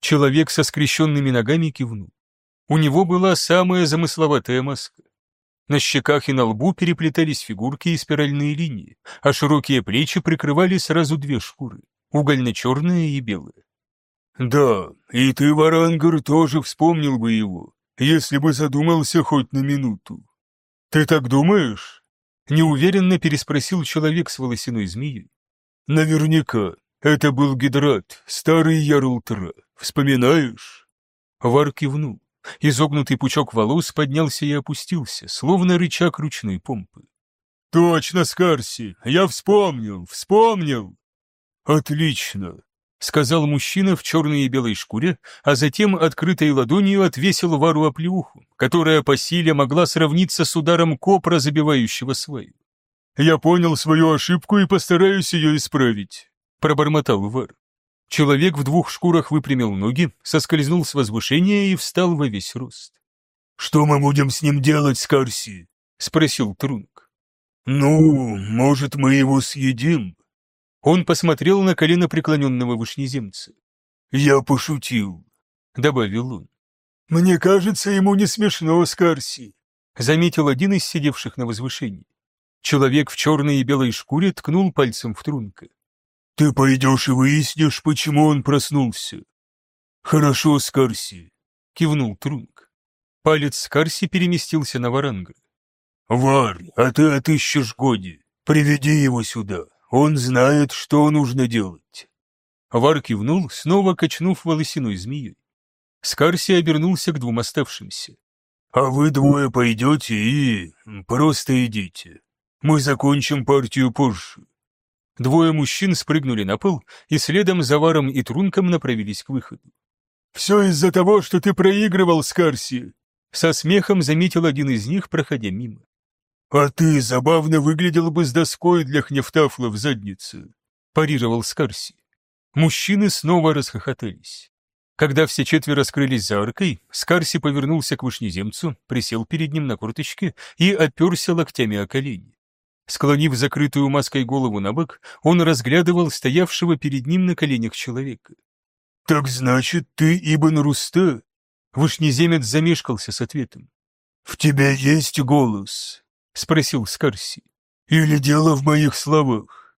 Человек со скрещенными ногами кивнул. У него была самая замысловатая маска. На щеках и на лбу переплетались фигурки и спиральные линии, а широкие плечи прикрывали сразу две шкуры — угольно-черная и белая. Да, и ты, Варангар, тоже вспомнил бы его, если бы задумался хоть на минуту. Ты так думаешь? Неуверенно переспросил человек с волосяной змеей. Наверняка. Это был Гидрат, старый Ярлтра. Вспоминаешь? Вар кивнул. Изогнутый пучок волос поднялся и опустился, словно рычаг ручной помпы. «Точно, Скарси! Я вспомнил! Вспомнил!» «Отлично!» — сказал мужчина в черной и белой шкуре, а затем открытой ладонью отвесил Вару оплеуху, которая по силе могла сравниться с ударом копра, забивающего свою. «Я понял свою ошибку и постараюсь ее исправить», — пробормотал Вар. Человек в двух шкурах выпрямил ноги, соскользнул с возвышения и встал во весь рост. «Что мы будем с ним делать, Скарси?» — спросил Трунк. «Ну, может, мы его съедим?» Он посмотрел на колено преклоненного вышнеземца. «Я пошутил», — добавил он. «Мне кажется, ему не смешно, Скарси», — заметил один из сидевших на возвышении. Человек в черной и белой шкуре ткнул пальцем в Трунка. Ты пойдешь и выяснишь, почему он проснулся. Хорошо, Скарси, кивнул Трунг. Палец Скарси переместился на Варанга. Вар, а ты отыщешь Годи. Приведи его сюда. Он знает, что нужно делать. Вар кивнул, снова качнув волосяной змеей. Скарси обернулся к двум оставшимся. «А вы двое пойдете и... просто идите. Мы закончим партию позже. Двое мужчин спрыгнули на пол и следом за Варом и Трунком направились к выходу. «Все из-за того, что ты проигрывал, Скарси!» Со смехом заметил один из них, проходя мимо. «А ты забавно выглядел бы с доской для хнефтафла в заднице», — парировал Скарси. Мужчины снова расхохотались. Когда все четверо скрылись за аркой, Скарси повернулся к вышнеземцу, присел перед ним на курточке и оперся локтями о колени. Склонив закрытую маской голову на бок, он разглядывал стоявшего перед ним на коленях человека. «Так значит, ты Ибн Руста?» Вышнеземец замешкался с ответом. «В тебя есть голос?» — спросил Скарси. «Или дело в моих словах?»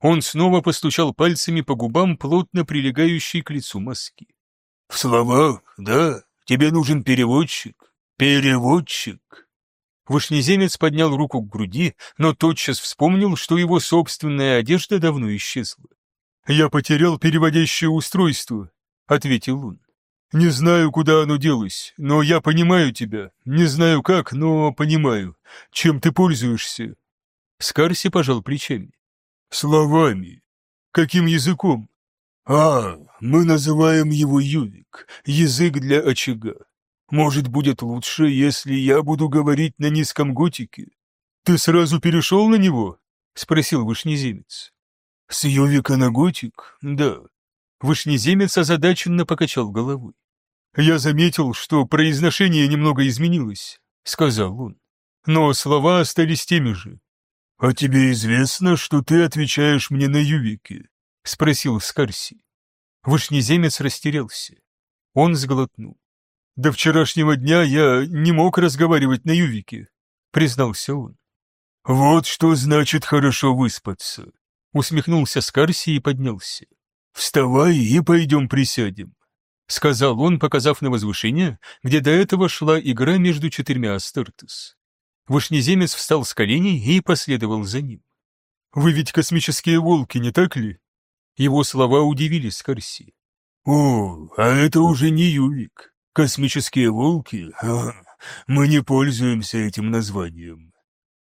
Он снова постучал пальцами по губам, плотно прилегающей к лицу маски. «В словах, да. Тебе нужен переводчик. Переводчик!» Вышнеземец поднял руку к груди, но тотчас вспомнил, что его собственная одежда давно исчезла. «Я потерял переводящее устройство», — ответил он. «Не знаю, куда оно делось, но я понимаю тебя. Не знаю как, но понимаю. Чем ты пользуешься?» Скарси пожал плечами. «Словами. Каким языком?» «А, мы называем его ювик, язык для очага. Может, будет лучше, если я буду говорить на низком готике? Ты сразу перешел на него? Спросил вышнеземец. С Йовика на готик? Да. Вышнеземец озадаченно покачал головой. Я заметил, что произношение немного изменилось, сказал он. Но слова остались теми же. «А тебе известно, что ты отвечаешь мне на ювике?» — спросил Скарси. Вышнеземец растерялся. Он сглотнул. «До вчерашнего дня я не мог разговаривать на Ювике», — признался он. «Вот что значит хорошо выспаться», — усмехнулся Скарси и поднялся. «Вставай и пойдем присядем», — сказал он, показав на возвышение, где до этого шла игра между четырьмя Астартес. Вышнеземец встал с коленей и последовал за ним. «Вы ведь космические волки, не так ли?» Его слова удивили Скарси. «О, а это уже не Ювик. Космические волки? А, мы не пользуемся этим названием.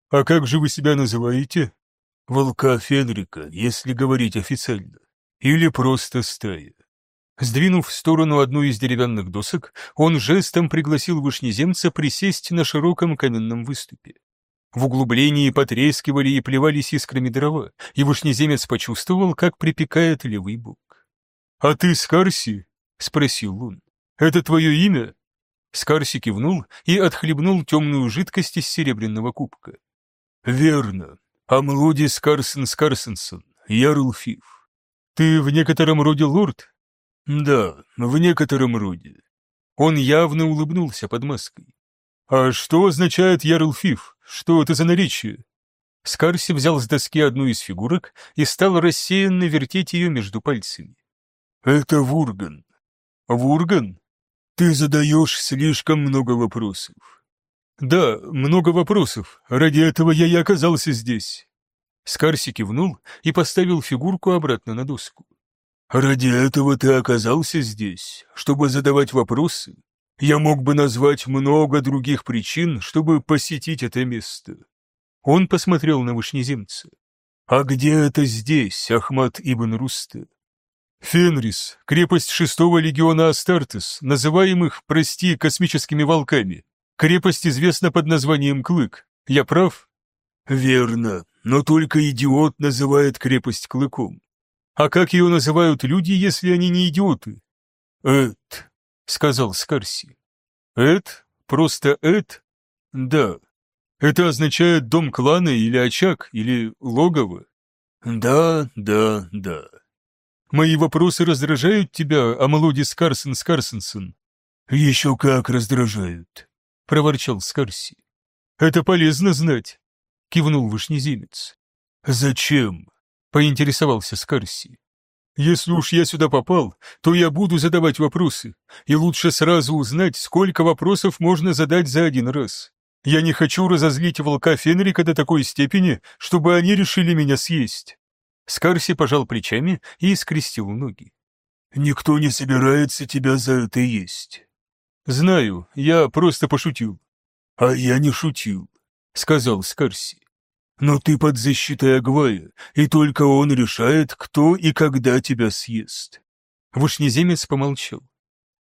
А как же вы себя называете? Волка Фенрика, если говорить официально. Или просто стая. Сдвинув в сторону одну из деревянных досок, он жестом пригласил вышнеземца присесть на широком каменном выступе. В углублении потрескивали и плевались искрами дрова, и вышнеземец почувствовал, как припекает левый бок. «А ты Скарси?» — спросил он. Это твое имя?» Скарси кивнул и отхлебнул темную жидкость из серебряного кубка. «Верно. Амлоди Скарсен Скарсенсон, Ярл Фиф. Ты в некотором роде лорд?» «Да, в некотором роде». Он явно улыбнулся под маской. «А что означает Ярл Фиф? Что это за наречие?» Скарси взял с доски одну из фигурок и стал рассеянно вертеть ее между пальцами. «Это Вурган. Вурган? Ты задаешь слишком много вопросов. Да, много вопросов. Ради этого я и оказался здесь. Скарси кивнул и поставил фигурку обратно на доску. «Ради этого ты оказался здесь, чтобы задавать вопросы? Я мог бы назвать много других причин, чтобы посетить это место». Он посмотрел на вышнеземца. «А где это здесь, Ахмад Ибн Руста?» «Фенрис, крепость шестого легиона Астартес, называемых, прости, космическими волками. Крепость известна под названием Клык. Я прав?» «Верно, но только идиот называет крепость Клыком. А как ее называют люди, если они не идиоты? Эд, сказал Скарси. Эд? Просто Эд? Да. Это означает дом клана или очаг, или логово? Да, да, да. Мои вопросы раздражают тебя, Амалоди Скарсен Скарсенсон? Еще как раздражают, проворчал Скарси. Это полезно знать, кивнул вышнеземец. Зачем? поинтересовался Скарси. «Если уж я сюда попал, то я буду задавать вопросы, и лучше сразу узнать, сколько вопросов можно задать за один раз. Я не хочу разозлить волка Фенрика до такой степени, чтобы они решили меня съесть». Скарси пожал плечами и скрестил ноги. «Никто не собирается тебя за это есть». «Знаю, я просто пошутил». «А я не шутил», — сказал Скарси. Но ты под защитой Агвая, и только он решает, кто и когда тебя съест. Вышнеземец помолчал.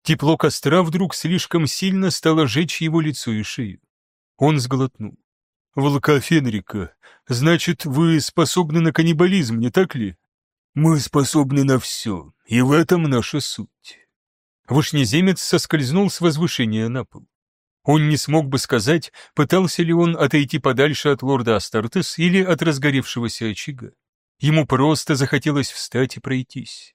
Тепло костра вдруг слишком сильно стало жечь его лицо и шею. Он сглотнул. «Волка Фенрика, значит, вы способны на каннибализм, не так ли?» «Мы способны на все, и в этом наша суть». Вышнеземец соскользнул с возвышения на пол. Он не смог бы сказать, пытался ли он отойти подальше от лорда Астартес или от разгоревшегося очага. Ему просто захотелось встать и пройтись.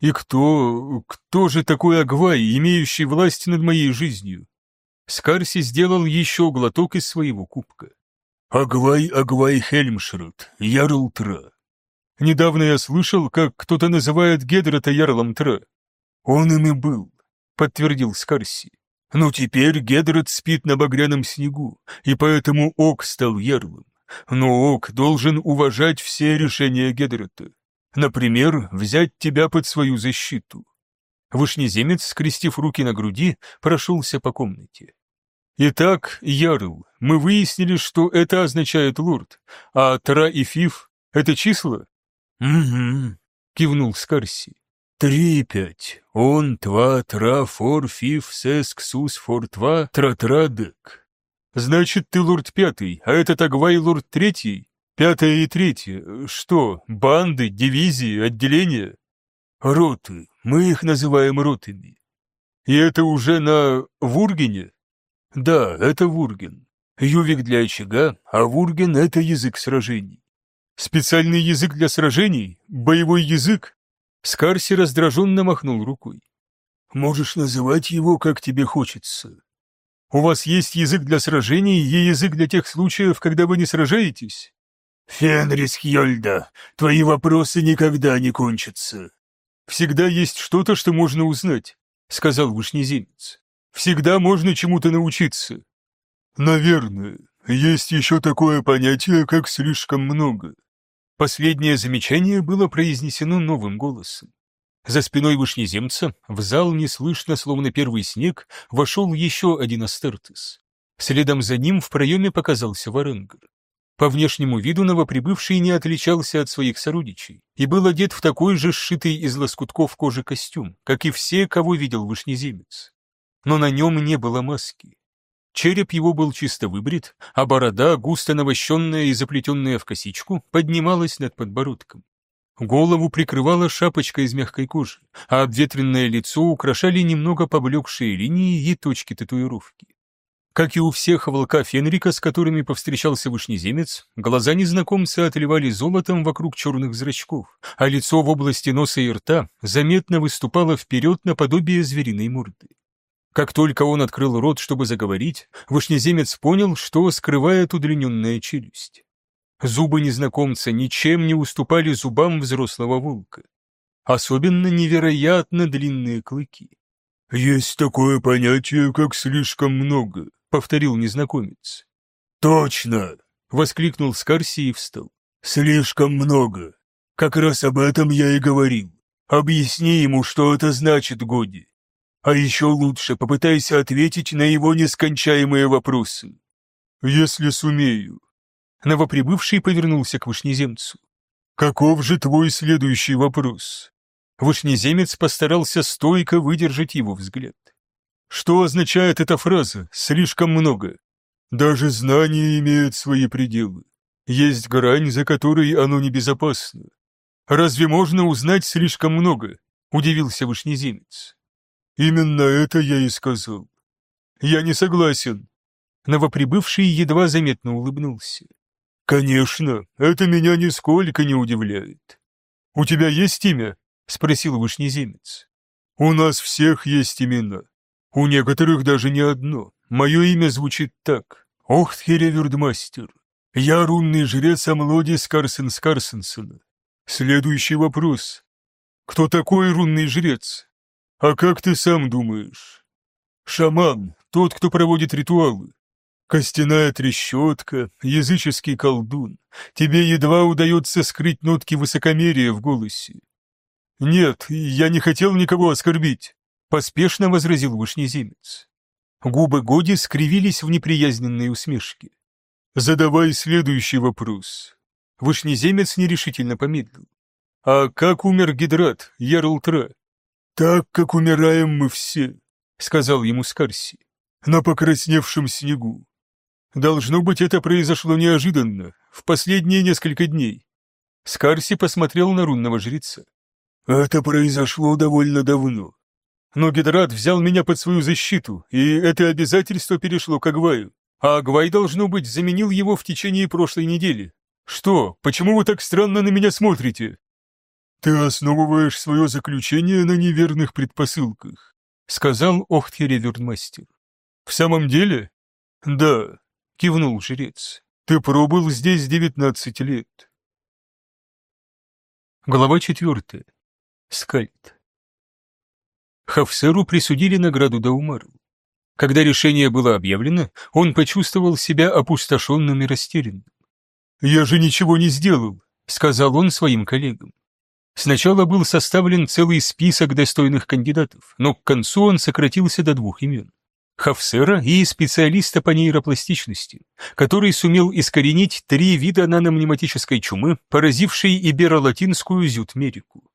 И кто... кто же такой Агвай, имеющий власть над моей жизнью? Скарси сделал еще глоток из своего кубка. Агвай Агвай Хельмшрут, Ярл Тра. Недавно я слышал, как кто-то называет Гедрата Ярлом Тра. Он им и был, подтвердил Скарси. Но теперь Гедрат спит на багряном снегу, и поэтому Ок стал ярлом. Но Ок должен уважать все решения Гедрата. Например, взять тебя под свою защиту. Вышнеземец, скрестив руки на груди, прошелся по комнате. Итак, Ярл, мы выяснили, что это означает лорд, а Тра и Фиф — это числа? Угу, кивнул Скарси. Три и пять. Он, тва, тра, фор, фиф, сеск, сус, фор, тва, тра-тра, дек. Значит, ты лорд пятый, а этот Агвай лорд третий? Пятое и третье. Что, банды, дивизии, отделения? Роты. Мы их называем ротами. И это уже на Вургене? Да, это Вурген. Ювик для очага, а Вурген — это язык сражений. Специальный язык для сражений? Боевой язык? Скарси раздраженно махнул рукой. «Можешь называть его, как тебе хочется». «У вас есть язык для сражений и язык для тех случаев, когда вы не сражаетесь?» «Фенрис Хьольда, твои вопросы никогда не кончатся». «Всегда есть что-то, что можно узнать», — сказал вышнеземец. «Всегда можно чему-то научиться». «Наверное. Есть еще такое понятие, как слишком много. Последнее замечание было произнесено новым голосом. За спиной вышнеземца в зал неслышно, словно первый снег, вошел еще один Астертес. Следом за ним в проеме показался Варенгар. По внешнему виду новоприбывший не отличался от своих сородичей и был одет в такой же сшитый из лоскутков кожи костюм, как и все, кого видел вышнеземец. Но на нем не было маски. Череп его был чисто выбрит, а борода, густо навощенная и заплетенная в косичку, поднималась над подбородком. Голову прикрывала шапочка из мягкой кожи, а обветренное лицо украшали немного поблекшие линии и точки татуировки. Как и у всех волка Фенрика, с которыми повстречался вышнеземец, глаза незнакомца отливали золотом вокруг черных зрачков, а лицо в области носа и рта заметно выступало вперед наподобие звериной морды. Как только он открыл рот, чтобы заговорить, вышнеземец понял, что скрывает удлиненная челюсть. Зубы незнакомца ничем не уступали зубам взрослого волка. Особенно невероятно длинные клыки. «Есть такое понятие, как слишком много», — повторил незнакомец. «Точно!» — воскликнул Скарси и встал. «Слишком много. Как раз об этом я и говорил. Объясни ему, что это значит, Годи. А еще лучше попытайся ответить на его нескончаемые вопросы. Если сумею». Новоприбывший повернулся к вышнеземцу. «Каков же твой следующий вопрос?» Вышнеземец постарался стойко выдержать его взгляд. Что означает эта фраза «слишком много»? Даже знание имеет свои пределы. Есть грань, за которой оно небезопасно. Разве можно узнать слишком много? Удивился вышнеземец. Именно это я и сказал. Я не согласен. Новоприбывший едва заметно улыбнулся. Конечно, это меня нисколько не удивляет. У тебя есть имя? — спросил вышнеземец. «У нас всех есть имена. У некоторых даже не одно. Мое имя звучит так. Охтхеревюрдмастер. Я рунный жрец Амлоди Скарсен Скарсенсона. Следующий вопрос. Кто такой рунный жрец? А как ты сам думаешь? Шаман, тот, кто проводит ритуалы. Костяная трещотка, языческий колдун. Тебе едва удается скрыть нотки высокомерия в голосе. «Нет, я не хотел никого оскорбить», — поспешно возразил вышнеземец. Губы Годи скривились в неприязненной усмешке. «Задавай следующий вопрос». Вышнеземец нерешительно помедлил. «А как умер Гидрат, Ярл Тра?» «Так, как умираем мы все», — сказал ему Скарси, — «на покрасневшем снегу. Должно быть, это произошло неожиданно, в последние несколько дней». Скарси посмотрел на рунного жреца. Это произошло довольно давно. Но Гидрат взял меня под свою защиту, и это обязательство перешло к Агваю. А Агвай, должно быть, заменил его в течение прошлой недели. Что, почему вы так странно на меня смотрите? Ты основываешь свое заключение на неверных предпосылках, сказал Охтхеревюрдмастер. В самом деле? Да, кивнул жрец. Ты пробыл здесь девятнадцать лет. Глава четвертая. Скальд. Хафсеру присудили награду Даумару. Когда решение было объявлено, он почувствовал себя опустошенным и растерянным. «Я же ничего не сделал», — сказал он своим коллегам. Сначала был составлен целый список достойных кандидатов, но к концу он сократился до двух имен. Хафсера и специалиста по нейропластичности, который сумел искоренить три вида наномнематической чумы, поразившей иберо-латинскую зют-мерику.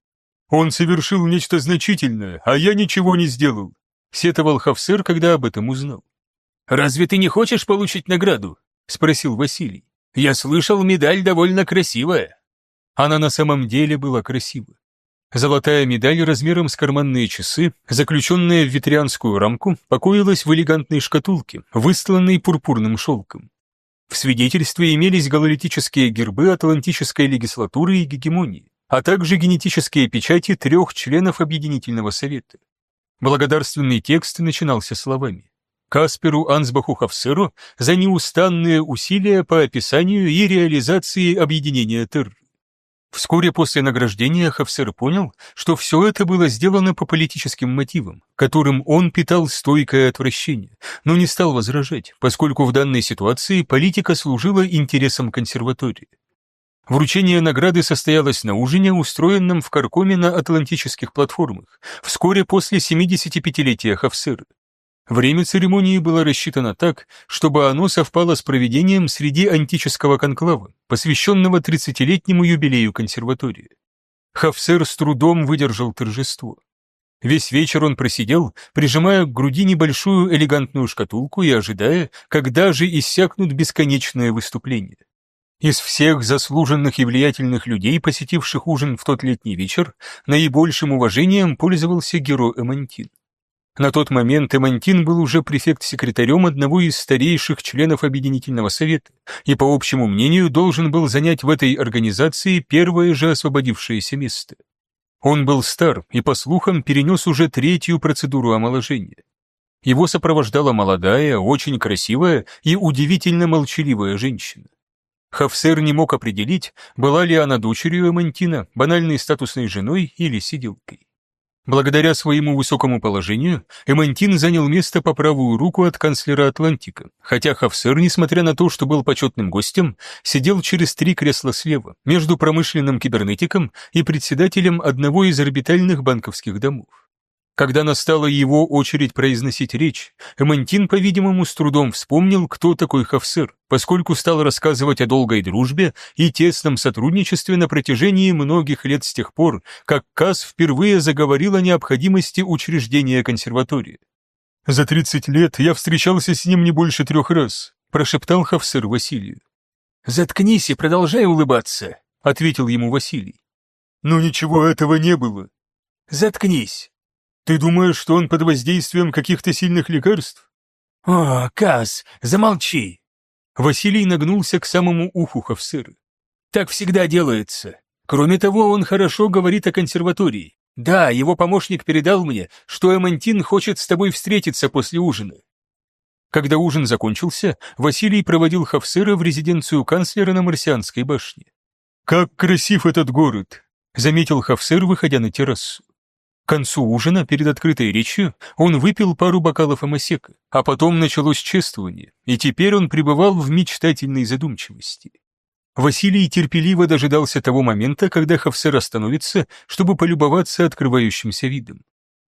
«Он совершил нечто значительное, а я ничего не сделал», — сетовал Хавсер, когда об этом узнал. «Разве ты не хочешь получить награду?» — спросил Василий. «Я слышал, медаль довольно красивая». Она на самом деле была красива. Золотая медаль размером с карманные часы, заключенная в ветрянскую рамку, покоилась в элегантной шкатулке, выстланной пурпурным шелком. В свидетельстве имелись гололитические гербы атлантической легислатуры и гегемонии а также генетические печати трех членов Объединительного Совета. Благодарственный текст начинался словами «Касперу Ансбаху Хавсеру за неустанные усилия по описанию и реализации объединения Терры». Вскоре после награждения Хавсер понял, что все это было сделано по политическим мотивам, которым он питал стойкое отвращение, но не стал возражать, поскольку в данной ситуации политика служила интересам консерватории. Вручение награды состоялось на ужине, устроенном в Каркоме на атлантических платформах, вскоре после 75-летия Хавсыры. Время церемонии было рассчитано так, чтобы оно совпало с проведением среди антического конклава, посвященного 30-летнему юбилею консерватории. Хавсер с трудом выдержал торжество. Весь вечер он просидел, прижимая к груди небольшую элегантную шкатулку и ожидая, когда же иссякнут бесконечные выступления. Из всех заслуженных и влиятельных людей, посетивших ужин в тот летний вечер, наибольшим уважением пользовался герой Эмантин. На тот момент Эмантин был уже префект-секретарем одного из старейших членов Объединительного Совета и, по общему мнению, должен был занять в этой организации первое же освободившееся место. Он был стар и, по слухам, перенес уже третью процедуру омоложения. Его сопровождала молодая, очень красивая и удивительно молчаливая женщина. Хафсер не мог определить, была ли она дочерью Эмантина, банальной статусной женой или сиделкой. Благодаря своему высокому положению, Эмантин занял место по правую руку от канцлера Атлантика, хотя Хафсер, несмотря на то, что был почетным гостем, сидел через три кресла слева, между промышленным кибернетиком и председателем одного из орбитальных банковских домов. Когда настала его очередь произносить речь, Эмантин, по-видимому, с трудом вспомнил, кто такой Хафсер, поскольку стал рассказывать о долгой дружбе и тесном сотрудничестве на протяжении многих лет с тех пор, как Касс впервые заговорил о необходимости учреждения консерватории. «За тридцать лет я встречался с ним не больше трех раз», – прошептал Хафсер Василию. «Заткнись и продолжай улыбаться», – ответил ему Василий. «Но ничего этого не было». «Заткнись». Ты думаешь, что он под воздействием каких-то сильных лекарств? О, Каз, замолчи. Василий нагнулся к самому уху Хавсыры. Так всегда делается. Кроме того, он хорошо говорит о консерватории. Да, его помощник передал мне, что Эмантин хочет с тобой встретиться после ужина. Когда ужин закончился, Василий проводил Хавсыра в резиденцию канцлера на Марсианской башне. «Как красив этот город!» — заметил Хавсыр, выходя на террасу. К концу ужина, перед открытой речью, он выпил пару бокалов амасека, а потом началось чествование, и теперь он пребывал в мечтательной задумчивости. Василий терпеливо дожидался того момента, когда Хавсер остановится, чтобы полюбоваться открывающимся видом.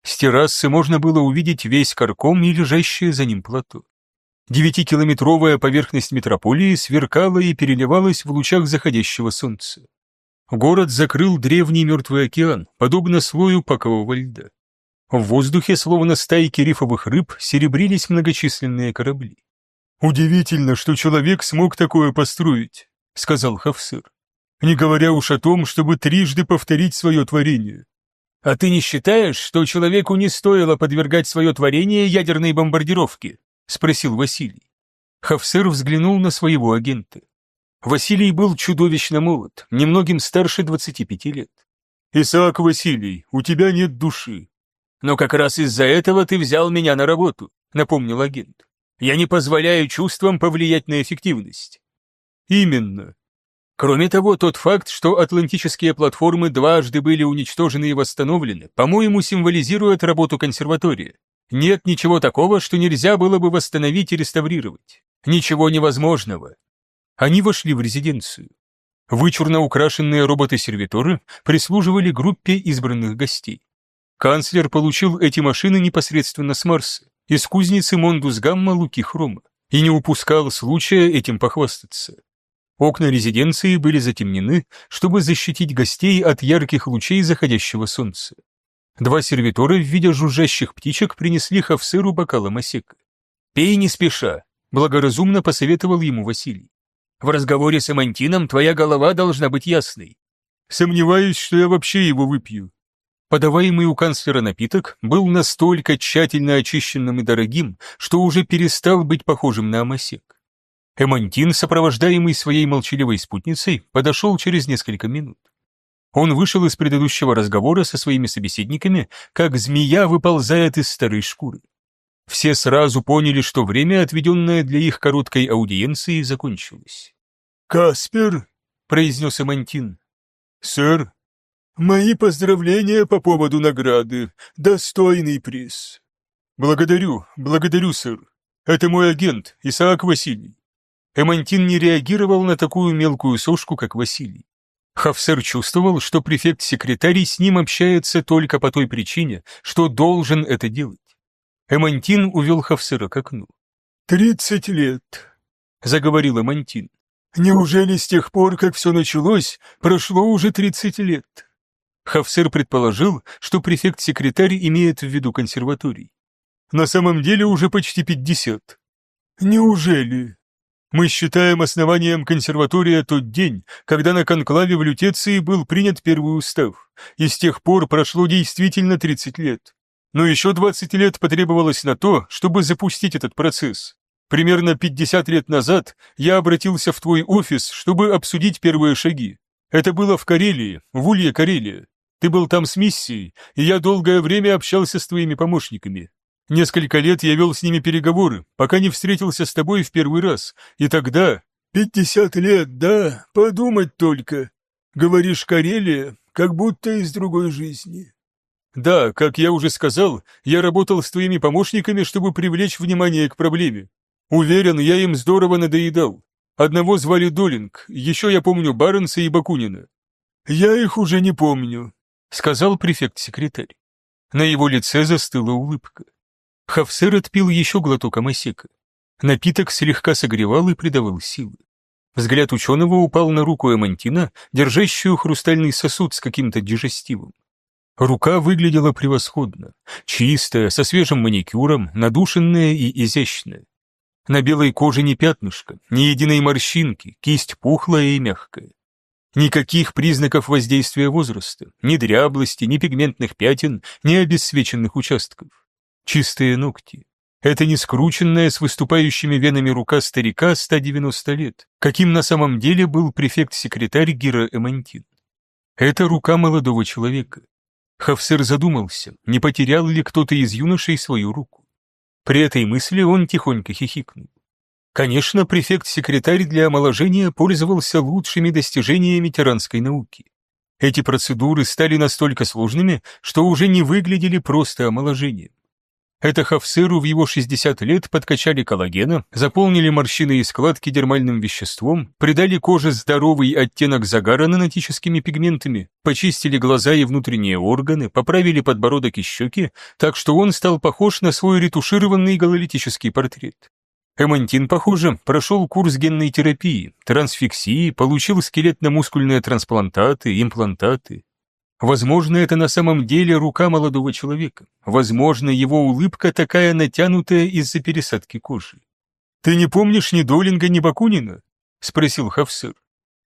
С террасы можно было увидеть весь Карком и лежащее за ним плато. Девятикилометровая поверхность метрополии сверкала и переливалась в лучах заходящего солнца. Город закрыл древний мертвый океан, подобно слою пакового льда. В воздухе, словно стайки рифовых рыб, серебрились многочисленные корабли. «Удивительно, что человек смог такое построить», — сказал Хавсыр. «Не говоря уж о том, чтобы трижды повторить свое творение». «А ты не считаешь, что человеку не стоило подвергать свое творение ядерной бомбардировке?» — спросил Василий. Хавсыр взглянул на своего агента. Василий был чудовищно молод, немногим старше 25 лет. «Исаак Василий, у тебя нет души». «Но как раз из-за этого ты взял меня на работу», — напомнил агент. «Я не позволяю чувствам повлиять на эффективность». «Именно». Кроме того, тот факт, что атлантические платформы дважды были уничтожены и восстановлены, по-моему, символизирует работу консерватории. Нет ничего такого, что нельзя было бы восстановить и реставрировать. Ничего невозможного. Они вошли в резиденцию. Вычурно украшенные роботы-сервиторы прислуживали группе избранных гостей. Канцлер получил эти машины непосредственно с Марса, из кузницы Мондус Гамма Луки Хрома, и не упускал случая этим похвастаться. Окна резиденции были затемнены, чтобы защитить гостей от ярких лучей заходящего солнца. Два сервитора в виде жужжащих птичек принесли Хавсыру бокала масека. «Пей не спеша», — благоразумно посоветовал ему Василий. В разговоре с Амантином твоя голова должна быть ясной. Сомневаюсь, что я вообще его выпью. Подаваемый у канцлера напиток был настолько тщательно очищенным и дорогим, что уже перестал быть похожим на амасек. Эмантин, сопровождаемый своей молчаливой спутницей, подошел через несколько минут. Он вышел из предыдущего разговора со своими собеседниками, как змея выползает из старой шкуры. Все сразу поняли, что время, отведенное для их короткой аудиенции, закончилось. «Каспер», — произнес Амантин. «Сэр, мои поздравления по поводу награды. Достойный приз». «Благодарю, благодарю, сэр. Это мой агент, Исаак Василий». Эмантин не реагировал на такую мелкую сошку, как Василий. Хавсер чувствовал, что префект-секретарь с ним общается только по той причине, что должен это делать. Эмантин увел Хавсыра к окну. «Тридцать лет», — заговорил Эмантин. «Неужели с тех пор, как все началось, прошло уже тридцать лет?» Хавсер предположил, что префект-секретарь имеет в виду консерваторий. «На самом деле уже почти пятьдесят». «Неужели?» Мы считаем основанием консерватория тот день, когда на конклаве в Лютеции был принят первый устав, и с тех пор прошло действительно 30 лет. Но еще 20 лет потребовалось на то, чтобы запустить этот процесс. Примерно 50 лет назад я обратился в твой офис, чтобы обсудить первые шаги. Это было в Карелии, в Улье Карелия. Ты был там с миссией, и я долгое время общался с твоими помощниками. Несколько лет я вел с ними переговоры, пока не встретился с тобой в первый раз, и тогда... «Пятьдесят лет, да, подумать только. Говоришь, Карелия, как будто из другой жизни». Да, как я уже сказал, я работал с твоими помощниками, чтобы привлечь внимание к проблеме. Уверен, я им здорово надоедал. Одного звали Долинг, еще я помню Барнса и Бакунина. Я их уже не помню, сказал префект-секретарь. На его лице застыла улыбка. Хавсер отпил еще глоток амасека. Напиток слегка согревал и придавал силы. Взгляд ученого упал на руку Эмантина, держащую хрустальный сосуд с каким-то дижестивом. Рука выглядела превосходно, чистая, со свежим маникюром, надушенная и изящная. На белой коже ни пятнышка, ни единой морщинки, кисть пухлая и мягкая. Никаких признаков воздействия возраста, ни дряблости, ни пигментных пятен, ни обесцвеченных участков. Чистые ногти. Это не скрученная с выступающими венами рука старика 190 лет, каким на самом деле был префект-секретарь Гира Эмантин. Это рука молодого человека. Хавсер задумался, не потерял ли кто-то из юношей свою руку. При этой мысли он тихонько хихикнул. Конечно, префект-секретарь для омоложения пользовался лучшими достижениями тиранской науки. Эти процедуры стали настолько сложными, что уже не выглядели просто омоложением. Это Хавсыру в его 60 лет подкачали коллагена, заполнили морщины и складки дермальным веществом, придали коже здоровый оттенок загара нанотическими пигментами, почистили глаза и внутренние органы, поправили подбородок и щеки, так что он стал похож на свой ретушированный гололитический портрет. Эмантин, похоже, прошел курс генной терапии, трансфиксии, получил скелетно-мускульные трансплантаты, имплантаты, Возможно, это на самом деле рука молодого человека. Возможно, его улыбка такая натянутая из-за пересадки кожи. «Ты не помнишь ни Долинга, ни Бакунина?» — спросил Хавсыр.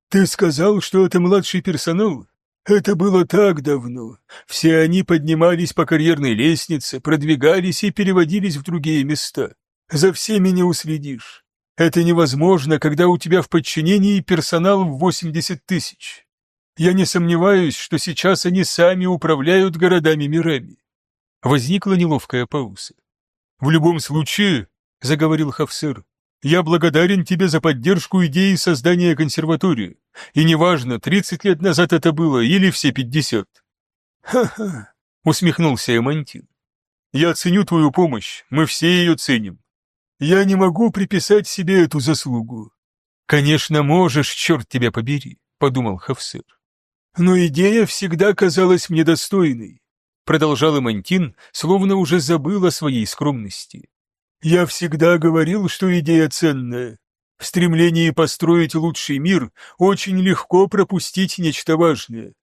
«Ты сказал, что это младший персонал? Это было так давно. Все они поднимались по карьерной лестнице, продвигались и переводились в другие места. За всеми не уследишь. Это невозможно, когда у тебя в подчинении персонал в 80 тысяч. Я не сомневаюсь, что сейчас они сами управляют городами-мирами. Возникла неловкая пауза. «В любом случае», — заговорил Хавсер, — «я благодарен тебе за поддержку идеи создания консерватории. И неважно, 30 лет назад это было или все 50». «Ха-ха», — усмехнулся Эмантин. «Я ценю твою помощь, мы все ее ценим. Я не могу приписать себе эту заслугу». «Конечно можешь, черт тебя побери», — подумал Хавсер. Но идея всегда казалась мне достойной, продолжал Имантин, словно уже забыл о своей скромности. Я всегда говорил, что идея ценная. В стремлении построить лучший мир очень легко пропустить нечто важное.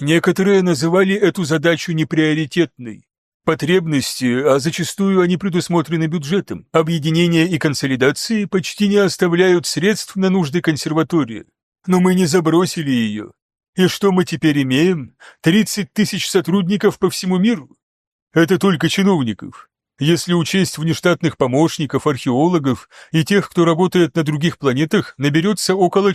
Некоторые называли эту задачу неприоритетной. Потребности, а зачастую они предусмотрены бюджетом, объединения и консолидации почти не оставляют средств на нужды консерватории. Но мы не забросили ее. И что мы теперь имеем? 30 тысяч сотрудников по всему миру? Это только чиновников. Если учесть внештатных помощников, археологов и тех, кто работает на других планетах, наберется около